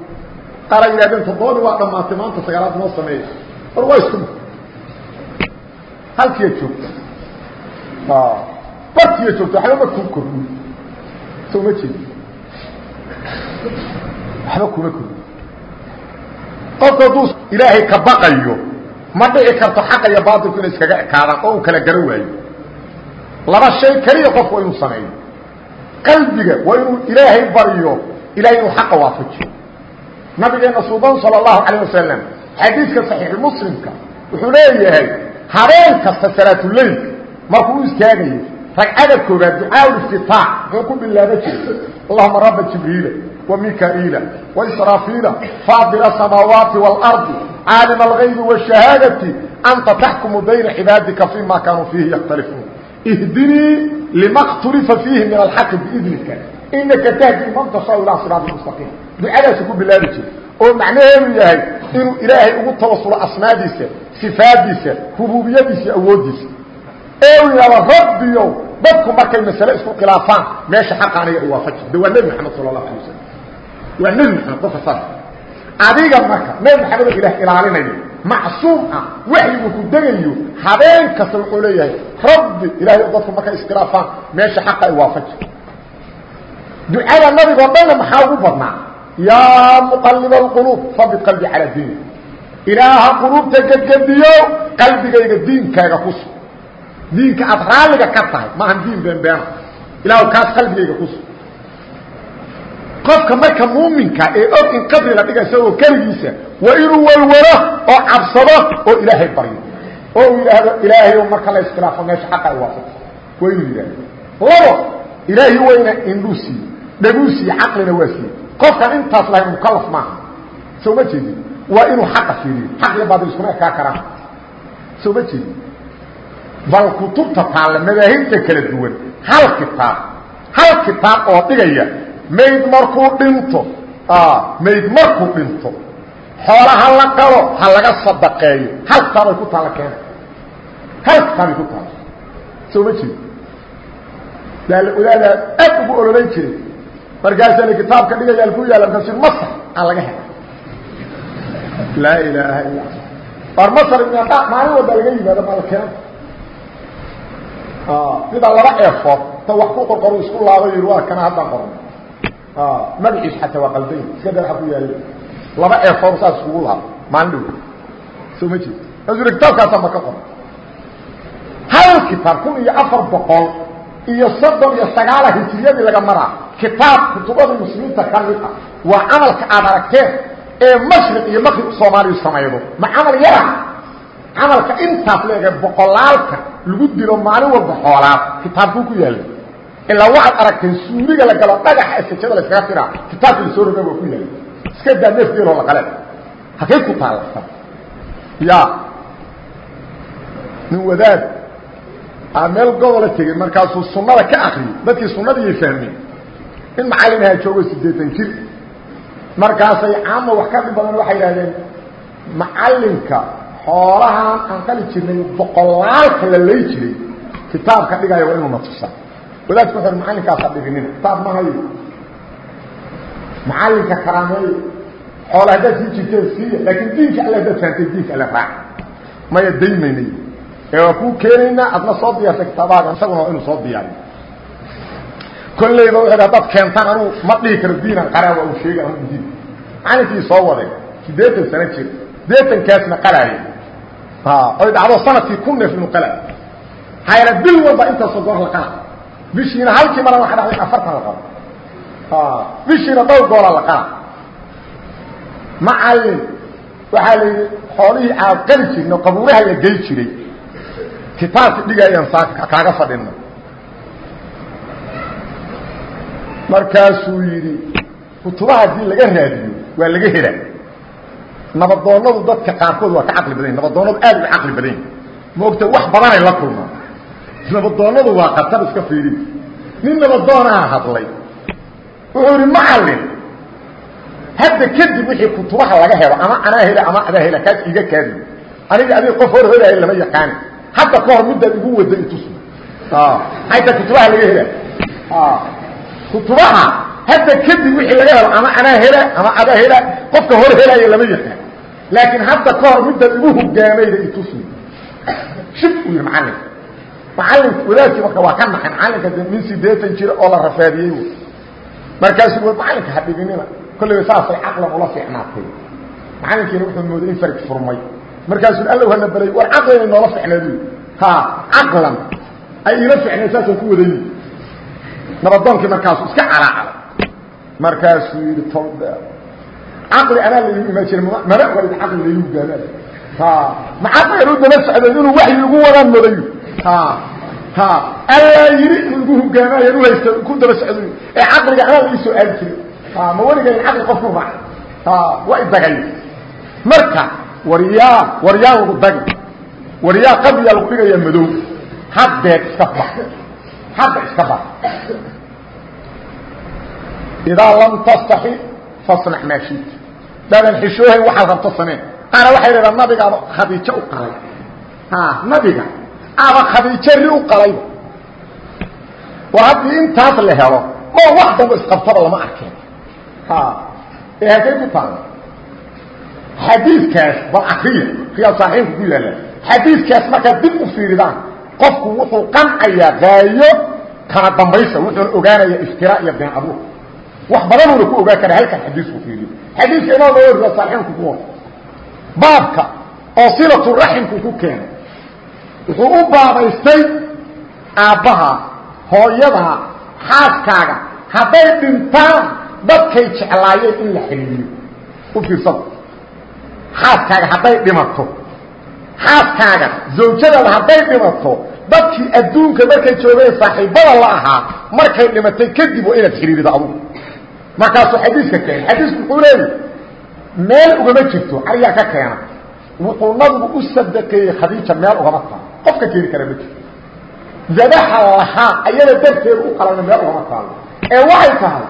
Qaala yidhahdeen toddobadii waa dhammaatay maanta sagaalaad noo sameeya war waa isku mid. Halkiiya joogta barkiiya joogta waxba ma kuu kordhin soo ma jeedi waxba kuma kordhin qofku hadduu ilaahay ka baqayo ma dhici karto xaqa iyo baatilku inay iskaga ekaadaan oo uu kala garan waayo laba shay keliya qofku waa inuu sameeyo qalbiga waa inuu ilaahay baryo ilahay inuu xaqa waafajiyo nabigeena suuban sal اlahu alيه wasalam xadiidka صaxiix muslimka wuxuu leeyahay habeen kasta salaatuleylka markuu u istaagayo ragcada koobaad ducaa iftitaax muxuu ku bilaaba jiray. Allahuma rabba jibriila wa mikaa'iila waisraafiila faadil asamaawaati waalardi caalim algaybi washahaadati anta taxkumu bayna cibaadika fiima kaanuu fiihi yakhtalifuun ihdinii lima khtulifa fiihi min alxaqi biidnika inaka tahdi man tashaa ilaa siraati mustaqiim ducadaasi ku bilaabi jiray. Oo macnaheedu yahay inuu ilaahay ugu tawasulo asmaadiisa sifaadiisa rubuubiyadiisa iyo awooddiisa yidhahdo rabbiyow dadku markay masale isku khilaafaan meesha xaqa aniga iwaafaji de waa nebi moxamed sala allahu alay wasalam waa nebi maxamed qofka saas adiga marka nebi maxamed oo ilaah ilaalinayo macsuum ah waxyigu ku degayo habeen kasta wuxuu leeyahay rabbi ilahay dadku markay iskhilaafaan meesha xaqa ay waafaji ducada nabigoo dhanna maxaa ugu badnaa? Yaa muqalib alquluub fabit qalbi calaa diini ilaaha quluubta gedgediyo qalbigayga diinkaaga ku sug diinka aad raalliga ka tahay maahan diin beenbeena ilahu kaas qalbigayga ku sug qofka marka muuminka ee og in qabri la dhiga isagoo keligiisa waa inuu walwalo oo cabsado oo ilaahay baryo. Oo uu yidhaahdo ilaahay marka la iskhilaafo meesha xaqa ay waafaqto waa inuu yidhahdo labo ilaahi wayna indhuu siiye dhaguu siiye caqlina waa siiye qofkan intaas lahayn mukalaf maaha. Soo ma jeedin? Waa inuu xaqa fiiriyo. Xaq iyo baadil iskuma ekaa karaan. Soo ma jeedin bal kutubta taalla madaahibta kala duwan. Hal kitaab hal kitaab oo dhigaya mayd markuu dhinto mayd markuu dhinto xoola ha la qalo ha laga sadaqeeyo. Hal kitaabay ku taalla keena hal kitaabay ku taalla soo ma jeedo daala odaadaa aad ugu ololayn jiray. Markaasaa kitaabka dhigaya alku yaalla markaas masar aa laga hela laa ilaaha illa war masar maalin walba laga yimaado malkeena sida laba eefood ta wax ku qorqoru isku laaba yii waa kana haddaan qorno. Magaciis xataa waa qalday. Iska waa ku yaal laba eefood saas iskugu laaba maalin dhow. Soo ma jeed asura kitaabkaasa ma ka qoran hal kitaab kun iyo afar boqol iyo soddon iyo sagaala hijriyadii laga maraa kitaab kutubada muslimiinta ka mid ah waa camalka aad aragteen ee mashriq iyo maqrib soomaaliyu samaydo. Ma camal yara? Camalka intaas leega boqolaalka lagu dilo maalin walba xoolaad kitaabkuu ku yaalla ilaa waxaad aragteen suuliga la galo dhagaxa esajada la iskaga tiraa kitaabka la soo roga waa ku yaalla iska daa neef geeloo la qale hakay ku taalla ya nin wadaad a meel gobola tegey markaasuu sunnada ka akriyey dadkii sunnadiiy fahmeen. In macallin ahaa joogo siddeetan jir. Markaasay caama wax ka dhib badan waxay yidhahdeen macallinka xoolahaan aan qali jirnay boqolaalka la lay jiray. Kitaabka dhigaya waa inuu natusa wadaadku wuxu macallinkaasa dhiginina kitaab ma hayo. Macallinka karaameeyo xoola haddaad sii jirteen siiya laakiin diinka alle haddaad fahamtay diinka alle raac. Maya daymaynay. Ee waa kuu keenaynaa adna soo diyaartay kitaabahaga isaguna waa inuu soo diyaariyo kollayba wuxu haddaad keentaan anugu ma dhihi karo diinan qaraa waa uu sheegay anugu diin. Macallinkii soo waday siddeetan sano jir siddeetankaasna qalaayo oy dhacdo sannadkii kun neef inuu qalaayo hayla bil walba intaasoo goor la qala bishiina halkii maran waxa dhacday afartan la qalo bishiina dhowr goola la qala macallin waxaa la yidhi xoolihii aad qali jirno qabuuraha la gey jiray kitaabka dhigayaan saa kaaga fadhina markaasuu yidhi kutubaha haddii laga raadiyo waa laga hela nabadoonadu dadka qaarkood waa ka caqli badan nabadoonadu aad uga caqli badan maogta wax badanay la kulmaan. Nabadoonadu waa qatar iska fiirin. Nin nabadoonaha hadlay wuxuu yidhi macallin hadda kadib wixii kutubaha laga helo ama anaa hela ama adaa hela kaas iga kaadi. Aniga adiga qof hor helaaya lama yaqaani. Hadda ka hor middaad igu wada itus hayta kutubaha laga hela? Kutubaha hadda kadib wixii laga helo ama anaa hela ama adaa hela qofka hor helaayo lama yaqaan laakiin hadda ka hor middaad igu hogaamayda itus shib u yidhi macallinka macallinka wadaadkii marka waa ka naxay macallinka de min sideetan jira oo la rafaadiyey markaasuu macallinka ha dhiginina. Kollayba saasay caqlan ula fiicnaatay. Macallinkiina wuxuu mooday in farg furmay. Markaasuu allow hana baray war caqlan ay noola ficneedu ha caqlan ay ila ficneen saasaan ku wadayi. Nabadoonkii markaasu iska calaacalay markaasuu yidhi caqli anaa laygu imaan jira mana walid caqli laygu gaamaay ma caqligan u daba socday inuu waxyi igu wadaan modayo allaa yidhi inuu igu hogaamayan uhaysta ku daba socday ee caqliga anaa lai soo aadi jiray ma weligayn caqli qofku raac waa idagay marka waryaa waryaa lagu dagi waryaa qabriyaa lagu dhigayaa madow haddeed iska bax hadda iska bax idaa lam tastaxi fasnac maa shiita daadan xishoohayn waxaad rabto sameen. Qaana waxay dhahdaan nabiga aba khadiijo u qalay. Nabiga aba khadiijo ri u qalayba war haddii intaas la helo oo wax damba isqabtaba lama arkeen. Ee halkay ku taala xadiidkaas bal akriya riyaa saaxiibka ku yaalla. Xadiidkaas markaad dib u fiiridaan qofku wuxuu qancayaa gaayo kala dambaysa wuxuuna ogaanayaa iftiraa iyo been abuur. Wax badanuuna ku ogaan karaa halkan xadiisku fiiriyo xadiiska imaam nawawi saaxiibku ku wada. Baabka oo silatu raximku ku keenay wuxuu u baabaystay aabbaha hooyada xaaskaaga. Hadday dhintaan dadkay jeclaayeen in la xiriiriyo u fiirsada xaaskaaga hadday dhimato. Xaaskaaga zawjadaada hadday dhimato dadkii adduunka markay joogeen saaxiibada la ahaa markay dhimatay kadib waa inaad xiriirido adugu markaasuu xadiiska keenay xadiisku wuxuu leeyahy meel ugama jirto ariyaa ka keena. Wuxuu nabigu u sadaqeeyey khadiija meel ugama taalo qofka keeni kara ma jirto dabaxa lahaa ayada darteeda u qalana meel ugama taalo ee waxay tahay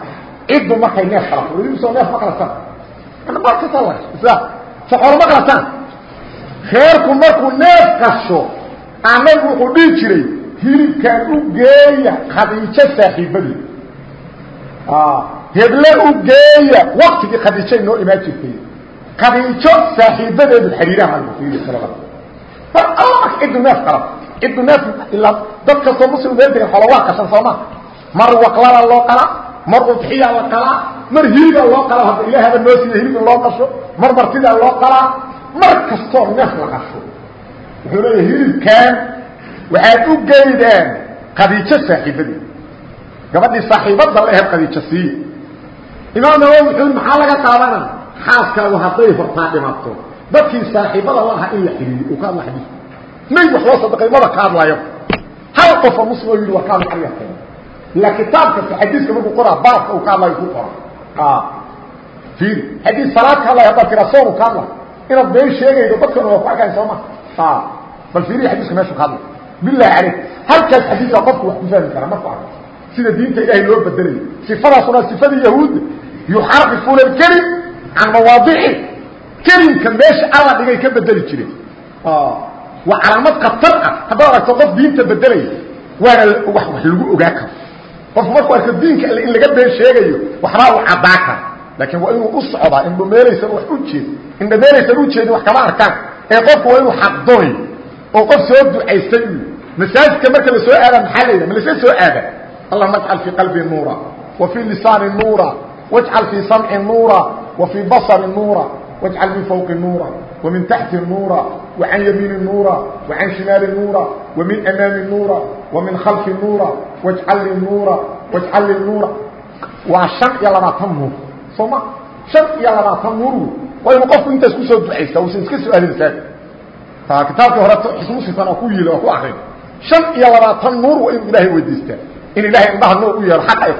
ciddu markay neef qalato. Weliso neef ma qalataan. Soxolo ma qalataan. Reerku markuu neef qasho aa nabigu wuxuu dhihi jiray hilibkaan u geeya khadiijo saaxiibadii heble u geeya. Waktigii khadiijay noo imaan jirtay khadiijo saaxiibadeedu xiriiraha nabigu fiiriy salada mar alla ciddu neef qalab ciddu neef ilaa dad kastoo muslim meel degan xolo waa qashan sooma mar waqlada loo qala mar udxiya la qalaa mar hiliba loo qalaa hadda ilaahaba noo siiya hilib in loo qasho mar martidaa loo qalaa mar kastoo neef la qasho. Wuxuu leeyahay hilibkan waxaad u geydeen khadiijo saaxiibadeed gabadhii saaxiibadda la khadiijo imaam nawowi wuxuu maxaa laga qaadana xaaskaagu hadday hortaa dhimato dadkii saaxiibada la ahaa in la xiriiriyo uu ka hadla xadiiska nabi wax loo sadaqay maba ka hadlayo hal qofoo muslim oo yidhi war ka hadla xadiiska ila kitaabka xadiiska markuu qoraa baabka uu ka hadlayo ku qora fiiri. Xadiis salaad ka hadlaya haddaad tira soon ka hadlayo inaad been sheegaydo dadkana waa ku arkayn soo ma bal fiiriya xadiiska meeshu ka hadlay. Billahi calayk halkaas xadiiska qofku wax ku fahmi kara marku arko sida diinta ilaahay loo bedelayo sifadaasuna sifadii yahuudda yuxarifuuna alkelim can mawaadici kelimka meesha alla dhigay ka bedeli jireen ah, waa calaamad khatar ah. Haddaad aragto qof diinta bedelaya waana wa wax lagu ogaa karo. Qofku markuu arko diinka alle in laga been sheegayo waxbaa uu caddaa kara laakiin waa inuu u socdaa in dhameelaysan wax u jeedo in dhameelaysan u jeedin wax kama arkaan. Ee qofku waa inuu xaqdoonayo oo qof soo ducaysay uy masaajidka marka la soo aada maxaa la yidha ma laska soo aada allahuma ajcal fii qalbi nuura wa fii lisaani nuura واجعل في سمع نورا وفي بصر نورا واجعل من فوق نورا ومن تحت نورا وعن يمين نورا وعن شمال نورا ومن أمام نورا ومن خلف نورا واجعل لي نورا واجعل لي نورا وعشان يلا ما تنور ثم شرط يلا ما تنور وإن قفوا انت اسكو سوى دعيسة وسنسكو سؤال الإنسان فكتابك هرات حسمو سفانا كوي له وكو أخير شرط يلا ما تنور وإن إلهي وديسته in ilaahay indhaha nuur u yeelo xaq ay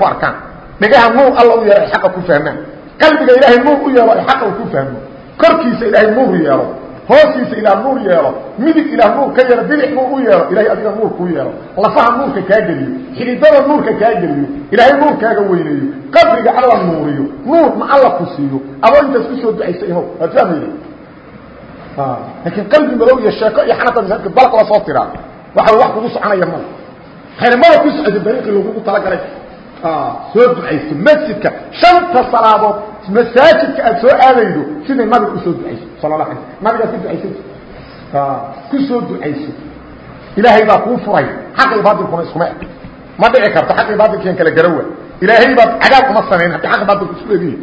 dhigaha nuur alla u yeelo ay xaqa ku fahmaan qalbiga ilaahay nuur u yeelo ay xaqa ku fahmo korkiisa ilaahay nuur yeelo. Hoostiisa ilaah nuur yeelo. Midig ilaah nuur ka yeelo. Bidix nuur u yeelo. Ilahay adiga nuur kuu yeelo. Lafaha nuurka kaa geliyo. Xididada nuurka kaa geliyo. Ilaahay nuur kaaga weyneeyo. Qabriga alla nuuriyo nuur ma alla ku siiyo. Adoo intaas ku soo ducaysa imow waad fahmayda laakiin qalbi madow iyo sheeko iyo xanata balaq la soo tiraa waxa wax kugu soconaya male xirmada ku soo ducayso masjidka shanta salaadood masaajidka aad soo aadaydo siday nabiga u soo ducayso sal ala nabigaa ku ducaysa ku soo ducayso ilaahay baa kuu furay xaqii baadilkuna iskuma eg ma dhici karto xaqii baadilkian kala garawa ilaahay baad cadaab uma samayn haddii xaqi baadilku isku egiyi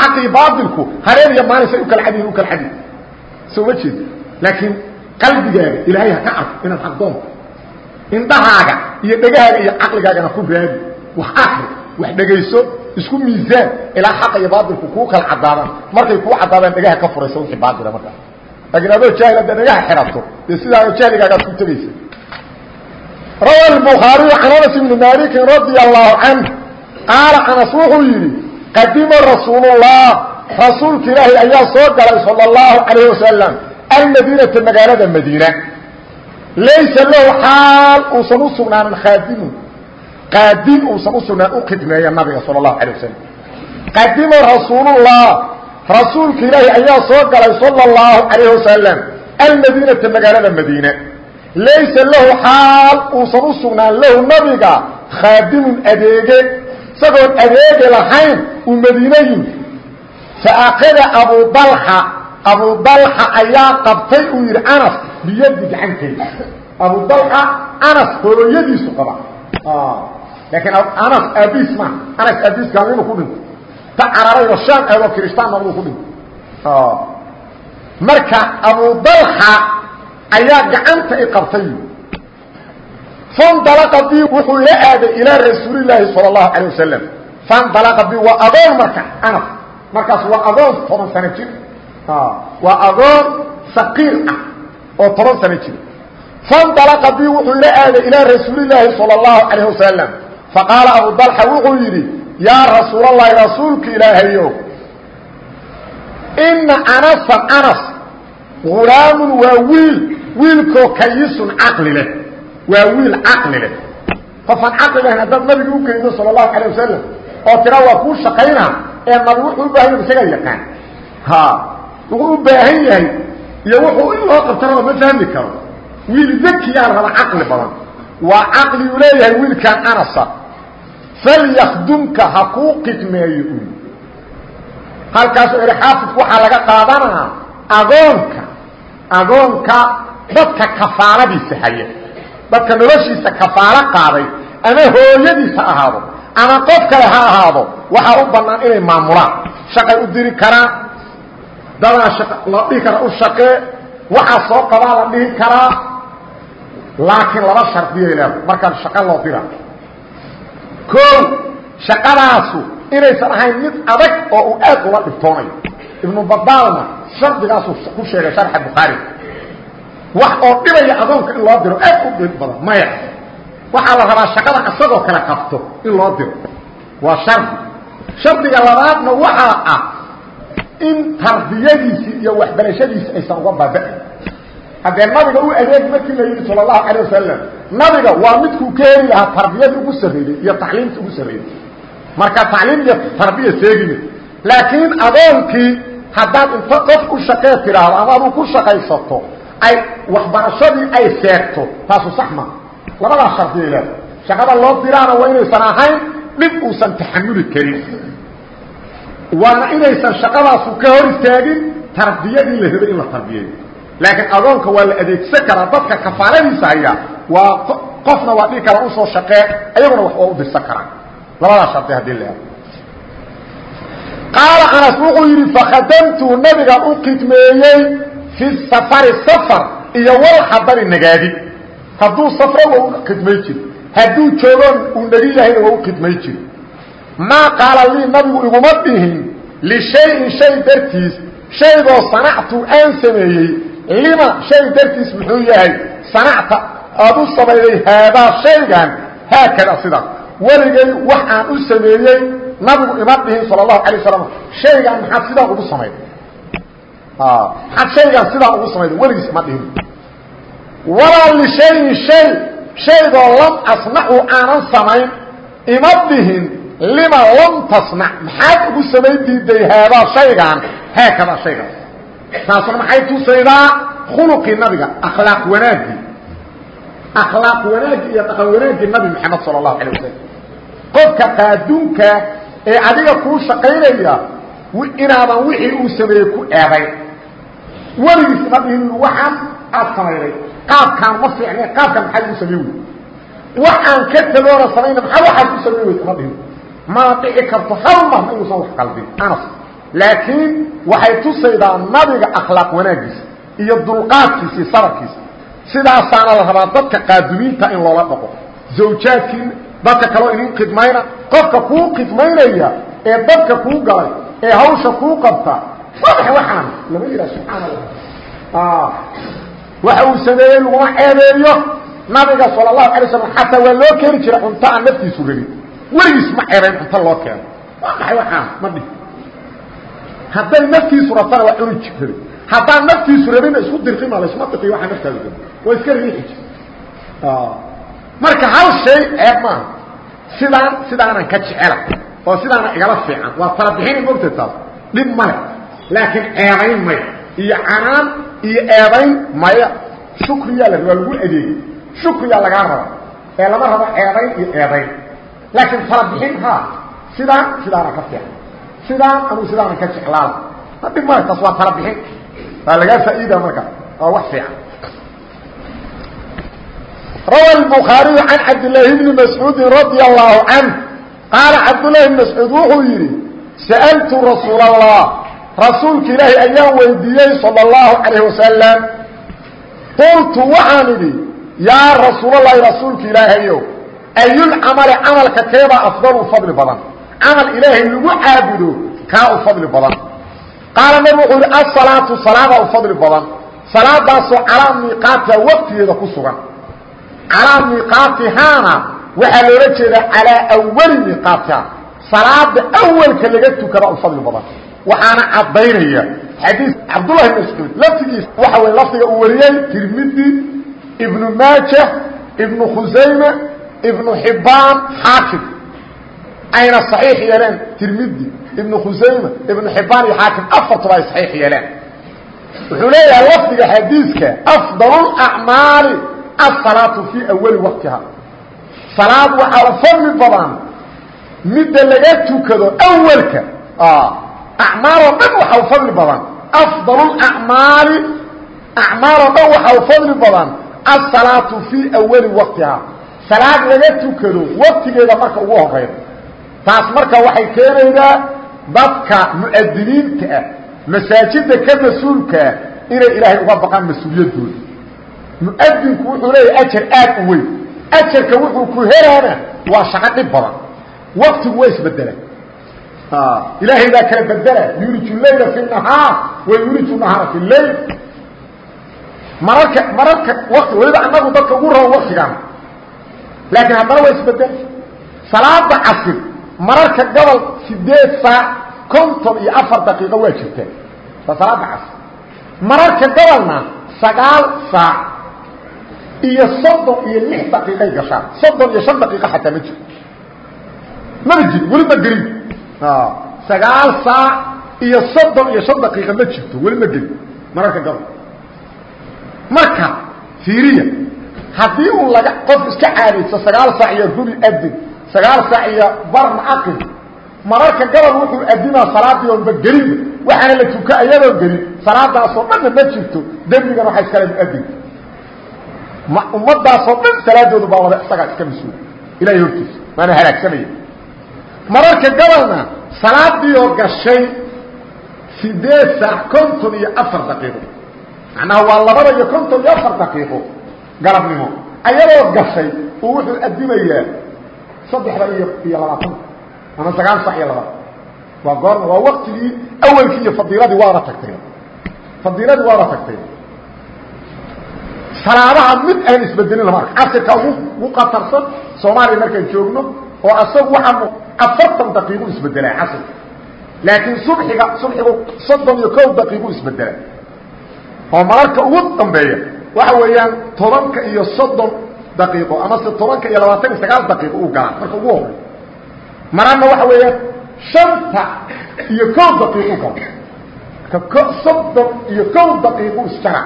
xaqii baadilku habeen iyo maalin say u kala cadiyin u kala cadiy soo ma jeed laakiin qalbigaaga ilaahay ha ka arko inaad xaq doonto indhahaaga iyo dhegahaaga iyo caqligaagana ku raadi wax akri wax dhegayso isku miisaan ilaa xaqa iyo baailku kuu kala cadaadaan markay kuu cadaadaan dhagaha ka furaysa wixii baaila markaa laakiin adoo jaahil hadda dhagaha xirato dee sidaa jahligaagaad ku tegaysa rawa الbukhaariyu can anas ibni malikin radia allahu canh qaala anas wuxuu yidhi qadima rasuulullah rasuulka ilaahay ayaa soo galay salى اllahu calayh wasalam almadiinata magaalada madiina laysa lahu xaal uusan u sugnaanin khaadimun qaadin uusan u sugnaan u khidmeeya nabiga sal اlahu alay wasalam qadima rasuulullah rasuulka ilaahi ayaa soo galay sala اllahu calayh wasalam almadiinata magaalada madiine laysa lahu xaal uusan u sugnaan lahu nabiga khaadimun adeege isagoon adeege lahayn uu madiine yimi faakada abu dalxa abu dalxa ayaa qabtay uu yidhi anas biyadi gacanteyda abu dalxa anas laakiin anas aabiis ma anas aabiis gaalnimo ku dhinto ta cararayoo shaam aadoo kiristaan noqduu ku dhinto marka abu dalxa ayaa gacanta i qabtay fandalaqa bi wuxuu ila aaday ilaa rasuulilaahi sala allahu calayh wasalam fandalaqa bi waa adoon marka anas markaas waa adoon toban sano jir waa adoon saqiir ah oo toban sano jir fandalaqa bi wuxuu ila aaday ilaa rasuulilaahi sala allahu calayh wasalam faqaala abu dalxa wuxuu yidhi yaa rasuulallahi rasuulka ilaahayow ina anasan anas hulaamun waa wiil wiilkoo kayisun caqli leh waa wiil caqli leh. Qofaan caqli lahayn haddaad nabiga u geydo sala allahu calayh wasalam oo tira waa kuu shaqaynaa ee nabi wuxuu u baahan yahay isagaa yaqaan. Ha wuxuu u baahan yahay iyo wuxuu in loo qabtanaba ma fahmi karo. Wiil zakiyaa raba caqli badan. Waa caqli uu leeyahay wiilkaan anasa falyakdumka ha kuu qidmeeyo u halkaasoo ihi xaafidku waxaa laga qaadanaa agoonka agoonka dadka kafaaladiisa haya dadka noloshiisa kafaalo qaaday ama hooyadiisa ahaado ama qof kale ha ahaado waxaa u bannaan inay maamulaan. shaqay u diri karaan dadaa la dhihi karaa u shaqee waxaa soo qabaa la dhihi karaa laakiin laba shardiyay leeda markaan shaqo loo dira o shaqadaasu inaysan ahayn mid adag oo uu aad ula dhibtoonayo ibnu badaalna shardigaasuu ku sheegay sharxa bukhaari wax oo dhibaya adoonka in loo diro aad u dhib badan maya. Waxaa la rabaa shaqada isagoo kale qabto in loo diro. Waa shardi shardiga labaadna waxaa ah in tarbiyadiisi iyo waxbarashadiisi aysan uga baaba-ay haddee nabiga u adeeg markii la yidhi sal allahu calay wasalam nabiga waa midkuu keeni lahaa tarbiyada ugu sarreeyey iyo tacliimta ugu sarreeyey marka tacliim iyo tarbiya seegime laakiin adoonkii haddaad inta qof u shaqee tidhaahdo ama aduu ku shaqaysato ay waxbarashadii ay seegto taasu sax maa labadaas shardiya ilaaha shaqada loo diraana waa inaysan ahayn dhib uusan taxamuli karin. Waana ka hor istaagin tarbiyadii la rabay laakiin adoonka waa la adeegsan karaa dadka kafaaladiisa haya waa qofna waa dhii kala u soo shaqee ayaguna wax waa u dirsan karaa. Labadaas shardi haddii la qaala anas wuxuu yidhi fakadamtu nabigan u khidmeeyey fi safari safar iyo wal xadari nagaadi. Hadduu safro waa u khidmay jiri hadduu joogo uu nagi yahayna waa u khidmay jiri maa qaala lii nabigu iguma dhihin lishayin shay dartiis shaygoo sanactu aan sameeyey lima shay dartiis muxuu yahay sanacta. Aad u samayday haadaa shaygan haakada sidaas weligay wax aan u sameeyey nabigu ima dhihin sal اlahu alay waslam shaygan maxaad sidaan ugu samayday maxaad shaygan sidaan ugu samayday weligiis ima dhihin. Walaa lishayin shay shaygoo lam asnacu aanan samayn ima dhihin lima lam tasnac. Maxaad ugu samayn diiday haadaa shaygan haakada shaygan taasna maxay tusaydaa khuluqii nabiga akhlaaq wanaagii. Akhlaaq wanaagii iyo dhaqan wanaagii nabi maxamed sala allahu alay wasalam qofka qaaduunka ee adiga kuu shaqaynaya inaadan wixii uu sameeyey ku eeday. Weligiis ma dhihin waxaan aad samayday. Qaabkaan ma fiicne qaabkaan maxaad ugu samey wey wax aan ka tagoona samayna maxaa waxaad ku samey weysa ma dhihin. Mana dhici karto hal marna inuusan wax qaldin anas laakiin waxay tusaydaa nabiga akhlaaq wanaagiisa iyo dulqaadkiisa iyo sabarkiisa. Sidaasaana la rabaa dadka qaadumiinta in loola dhaqo. Zawjaadkiina dadka kaloo idin khidmayna qofka kuu khidmaynaya ee dadka kuu galay ee hawsha kuu qabta madax waxaan lama yidhaha subxaana allah waxa uu sameeyey laguma ceebeeyo. Nabiga sala allahu alay slam xataa waa loo keeni jiray cunto aan naftiisu rabin. Weligiis ma ceebayn cunto loo keeno. Waa maxay waxaan ma dhihi hadday naftiisu rabtana waa cuni jirtay haddaan naftiisu rabinna isku dirqima laysma diqiyo waxaa naftaadu gabo waa iska riixi jir marka hal shay ceeb maaha sidaan sidaanan ka jecela. Oo sidaana igala fiican. Waa talabixina mogta taas. Dhib male laakiin ceebayn maya. Iyo canaan iyo eebayn maya. Shukriyaa la rabaa lagu adeegi shukriyaa lagaa raba ee lama rabo ceebayn iyo eebayn. Laakiin talabixin ha sidaan sidaana ka fiican sidaan anuu sidaana ka jeclaada ma dhib male taas waa talabixin waa lagaa faa'iida marka waa wax fiican rawa الbخaariyu can cabdاللaahi bni mascuudi radي الlahu canh qaala cabdالlahi bn mascuud wuxuu yidhi sa'ltu rasuul الlah rasuulka ilaahi ayaan weydiiyey salى الlahu عalayه wasalam qultu waxaan idhi yaa rasuulalahi rasuulka ilaahayow ayulcamali camalka keebaa afdalu fadli badan camal ilaahay lagu caabudo kaa u fadli badan. Qaala nabig wuxuu yidhi asalaatu salaadaa u fadli badan. Salaadaasoo calaa miiqaatiha waqtigeeda ku sugan. Calaa miiqaatihaana waxaa loola jeedaa calaa awali miiqaatiha. Salaada awalka laga tukada u fadli badan. Waxaana caddaynaya xadiis cabdullahi mascuud laftigiis waxa wey lafdiga uu wariyey tirmidi ibnu maaja ibnu khusayme ibnu xibbaan xaakim ayna saxiix yeeleen tirmidi ibnu khusayme ibnu xibbaan iyo xaakim afartuba ay saxiix yeeleen wuxuu leeyahay lafdiga xadiiska afdal acmaali asalaatu fii awali waqtiha. Salaad waxaa fadli badan midda laga tukado awalka. Acmaaloo dhan waxaa fadli badan. Afdal acmaali acmaaloo dhan waxaa fadli badan. Asalaatu fii awali waqtiha. Salaad laga tukado waqtigeeda marka ugu horeyda taas marka waxay keenaydaa dadka mu'adiniinta ah masaajida ka mas'uulkaa inay ilaahay uga baqaan mas'uuliyadooda. Muadinku wuxuu leeyahay ajar aad u weyn. Ajarka wuxuu ku helaana waa shaqo dhib badan. Waqtigu waa isbedela ilaahay baa kala bedela yuliju layla fi nahaar wa yuliju nahaara fi layl. Mararka mararka wati weliba anagu dadka ugu rabo waktigan laakiin haddana waa isbedela salaada casir mararka gobol sideed saac konton iyo afar daqiiqo waa jirtaa waa salaada casir mararka gobolna sagaal saac iyo soddon iyo lix daqiiqay gashaan. Soddon iyo shan daqiiqo xataa ma jiro. Maba jiro weli ma gelin. Sagaal saac iyo soddon iyo shan daqiiqa ma jirto weli ma gelin. Mararka gabal marka fiiriya haddii uu laga qof iska caadayso sagaal saac iyo rubi adin sagaal saac iyo barna aqil mararka gabal wuxuu adimaa salaadii oonba gelin waxaana la tuka ayadoo gelin. Salaadaasoo dhanna ma jirto dembigan waxaa iskale muadinka ummadaasoo dhan salaadoodu baa wada isagaa iska mas'uul. Ilahay hortiisa waana halaagsamaya. Mararka gabalna salaadii oo gashay sideed saac konton iyo afar daqiiqo. Macnaha waa labada iyo konton iyo afar daqiiqo galabnimo. Ayadoo gashay uu wuxuu adimayaa saddexda iyo iyo labaatan ama sagaal saac iyo labaatan waa goorma waa waktigii awelkii iyo fadiiladii waaba tagtay. Fadiiladii waaba tagtay. Salaadaha mid aan isbedelin lama arka casirka ugu qatarsan soomaaliya markaan joogno oo asagu waxaa afartan daqiiqu isbedelaa casirka laakiin subxiga subxigu soddon iyo kow daqiiqu isbedelaa oo mararka ugu dambeeya waxa weeyaan tobanka iyo soddon daqiiqo amase tobanka iyo labaatan iyo sagaal daqiiqo u galaa marka ugu horey mararna waxa weeyaan shanta iyo kow daqiiqu gala marka soddon iyo kow daqiiqu isjara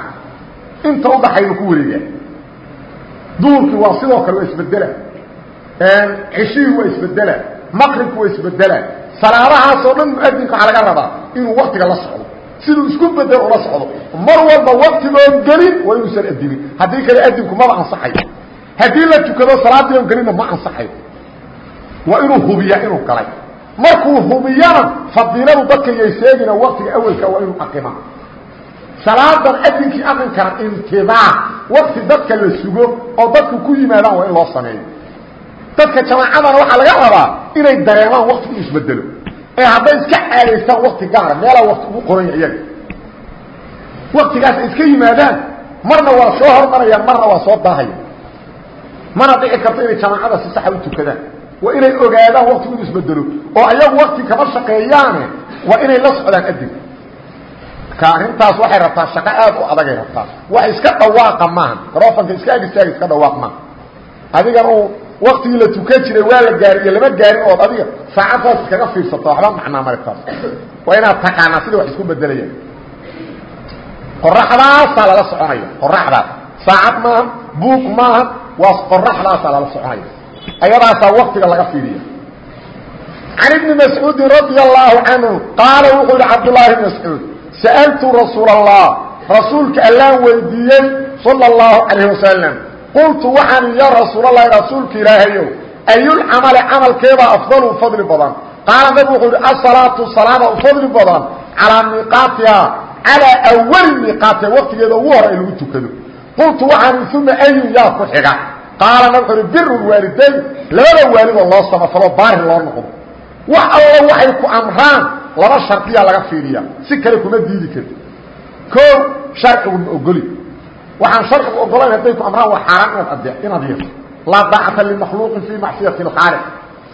inta udhaxaynu ku wareegaa duurkii waa sidoo kale waa isbedela ceshihii waa isbedela maqribku waa isbedela salaadahaasoo dhan muadinka waxaa laga rabaa inuu waktiga la socdo. Siduu isku bedel ula socdo. Mar walba waktigoon gelin waa inuusan adinin haddii kale adinku maba ansaxayo haddii la tukado salaadii oon gelinna ma ansaxayo waa inuu hubiyaa inuu galay. Markuu hubiyana fadiiladu dadka yay sheegina waktiga awelka waa inuu aqima. Salaadan adinkii aqin kara intibaac wakti dadka la sugo oo dadku ku yimaadaan waa in loo sameeyo. Dadka jamaacadana waxaa laga rabaa inay dareemaan waktigu isbedelo ee hadday iska caadaystaan wakti gaara meelaa wakti ugu qoranya iyaga. Waktigaas ay iska yimaadaan marna waa soo hormarayaan marna waa soo daahaya mana dhici karto inay jamaacada si saxa u tukadaan. Waa inay ogaadaan waktigu inu isbedelo oo ayagu wakti kama shaqeeyaane waa inay la socdaan adib ka arrintaas waxay rabtaa shaqo aad u adagay rabtaa. Wax iska dhawaaqa maaha garofanka iska ag istaaga iska dhawaaq maaha adigan uu waktigii la tukan jiray waa la gaari iyo lama gaarin ood adiga saacaddaas iskaga fiirsato waxba macnaa male taas waa inaad taqaanaa sida wax isku bedelayaan qoraxdaasaa lala soconaya qoraxdaas saacad maaha buug maaha waa qoraxdaasaa lala soconaya ayadaasaa waktiga laga fiiriya can ibni mascuudin radia allahu canhu qaala wuxuu yihi cabdullaahi bn mascuud sa'altu rasuul allah rasuulka allaan weydiiyey sala allahu calayh wasalam qultu waxaan ya rasuulalahi rasuulka ilaahayow ayulcamali camalkeebaa afdalu fadli badan? Qaala nabigu wuxuu yihi asalaatu salaada u badan calaa miiqaatiha calaa awali miiqaatiha waqtigeeda ugu hore in lagu tukado qultu waxaan uma ayun yaa ku xiga qaala nabig wuxu uhi biru lwaalidayn labada waalidoo loo samafalo baari loo noqdo. Wax alla waxay ku amraan laba shardiyaa laga fiiriya. Si kale kuma diidi karti koo sharcigu ma ogoli. Waxaan sharcigu ogolayn hadday ku amraan waa xaaraan inaad ade inaad yeeto laa daacata limakhluuqin fii macsiyati lkhaaliq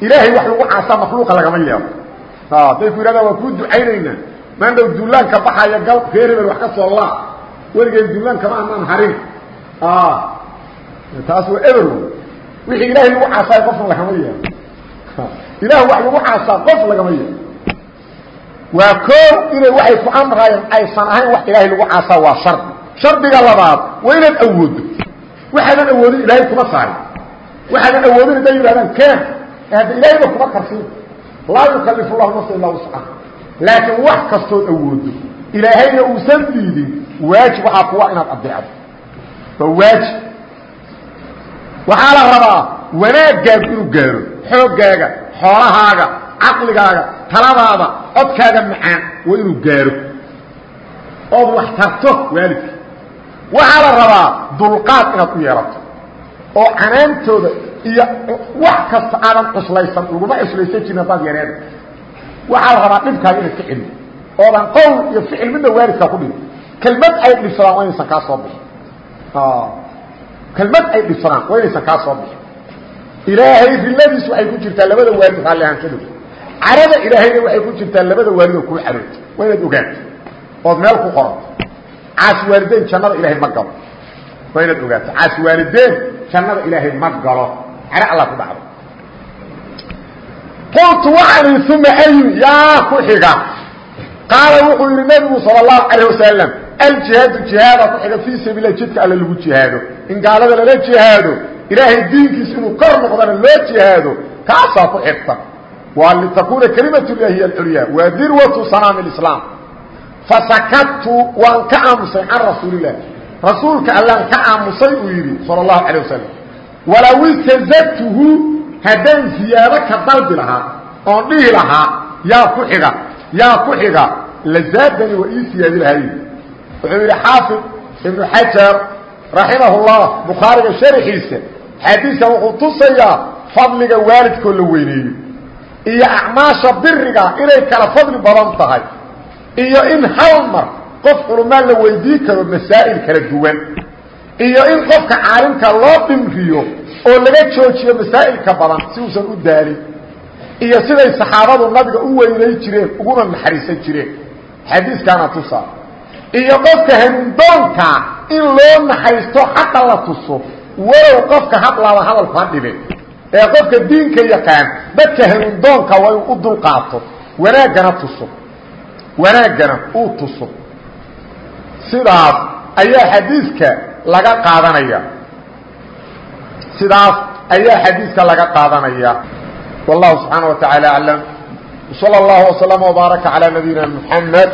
ilaahay wax lagu caasaa makhluuqa lagama yeelo. Hadday ku yidhahdaan waa kuu ducaynaynaa. Maandhow duulaanka baxaya gal reer hebel wax ka soo laa weligeen duulaankama anaan harin. Taas waa eber wixii ilaahay lagu caasaay qofna lagama yeelo. Ilaah wax lagu caasaa qof lagama yeelo. Waa koo inay waxay ku amraayeen aysan ahayn wax ilaahay lagu caasaa waa shardi shardiga labaad waa inaad awoodo. Waxaadan awoodin ilaahay kuma saarin. Waxaadan awoodin hadday yidhahdaan keen hadda ilaahayba kuma karsiin. Laa yukalifu llahu nafsa illaa wuscaha laakiin wax kastood awoodo. Ilaahayna uusan diidin waajib waxaa kuwa inaad adeecdo waa waajib waxaa la rabaa wanaagaagu inuu gaaro xooggaaga xoolahaaga caqligaaga taladaada codkaaga macaan waa inuu gaaro. Ood wax tarto waalidka. Waxaa la rabaa dulqaad inaad u yeelato oo canaantooda iyo wax kasta aadan cuslaysan laguma cuslaysan jirin haddaad yareeda waxaa la rabaa dhibkaaga inaad ka celiyo oodan qowl iyo ficil midna waalidkaa ku dhigo kelmad ay dhibsadaan waa inaysan kaa soo bixin kelmad ay dhibsadaan waa inaysan kaa soo bixin ilaahay riladiisu waxay ku jirtaa labada waalid raalli ahaanshadooda carada ilaahayna waxay ku jirtaa labada waalidoo kuu caroota waa inaad ogaato ood meel ku qorato caas waalideyn jannada ilaahay ma galo. Waa inaad ogaato caas waalideyn jannada ilaahay ma galo. Caro alla ku dhacdo qultu waxaan ihi uma ayu yaa ku xiga. Qaala wuxuu yidhi nabigu sala allahu calayh wasalam aljihaadu jihaada ku xiga fii sabiilah jidka alle lagu jihaado in gaalada lala jihaado ilaahay diinkiisa inuu kor noqdana loo jihaado kaasaa ku xigta waa litakuuna kalimat llahi hiy alculyaa waa dirwatu sanaami lislaam fasakadtu waan ka aamusay can rasuulilah rasuulka allaan ka aamusay uu yidhi sala allahu calayh wasalam walow istazadtuhu haddaan ziyaado ka dalbi lahaa oon dhihi lahaa yaa ku xiga yaa ku xiga lazaadani waa ii siyaadi lahay wuxuu yidhi xaafid ibnu xajar raximah llah bukhaariga sharxiisa xadiiskan wuxuu tusayaa fadliga waalidkoo la weyneeyo iyo acmaasha biriga inay kala fadli badan tahay iyo in hal mar qof culumaa la weydii karo masaa'il kala duwan iyo in qofka caalimka loo dhimriyo oo laga joojiyo masaa'ilka badan si uusan u daalin iyo siday saxaabadu nabiga u weynay jireen uguna naxariisan jireen. Xadiiskaana tusaa iyo qofka hanuundoonka in loo naxaysto xaqa la tuso walow qofka hadlaaba hadalku hadhibe ee qofka diinka yaqaan dadka hanuundoonka waa inuu u dulqaato. Wanaaggana tuso. Wanaaggana uu tuso. Sidaas ayaa xadiiska laga qaadanaya. Sidaas ayaa xadiiska laga qaadanaya. Wallahu subxaana wa tacaala aclam sal allahu waslama wbaaraka calaa nabiyina mxamed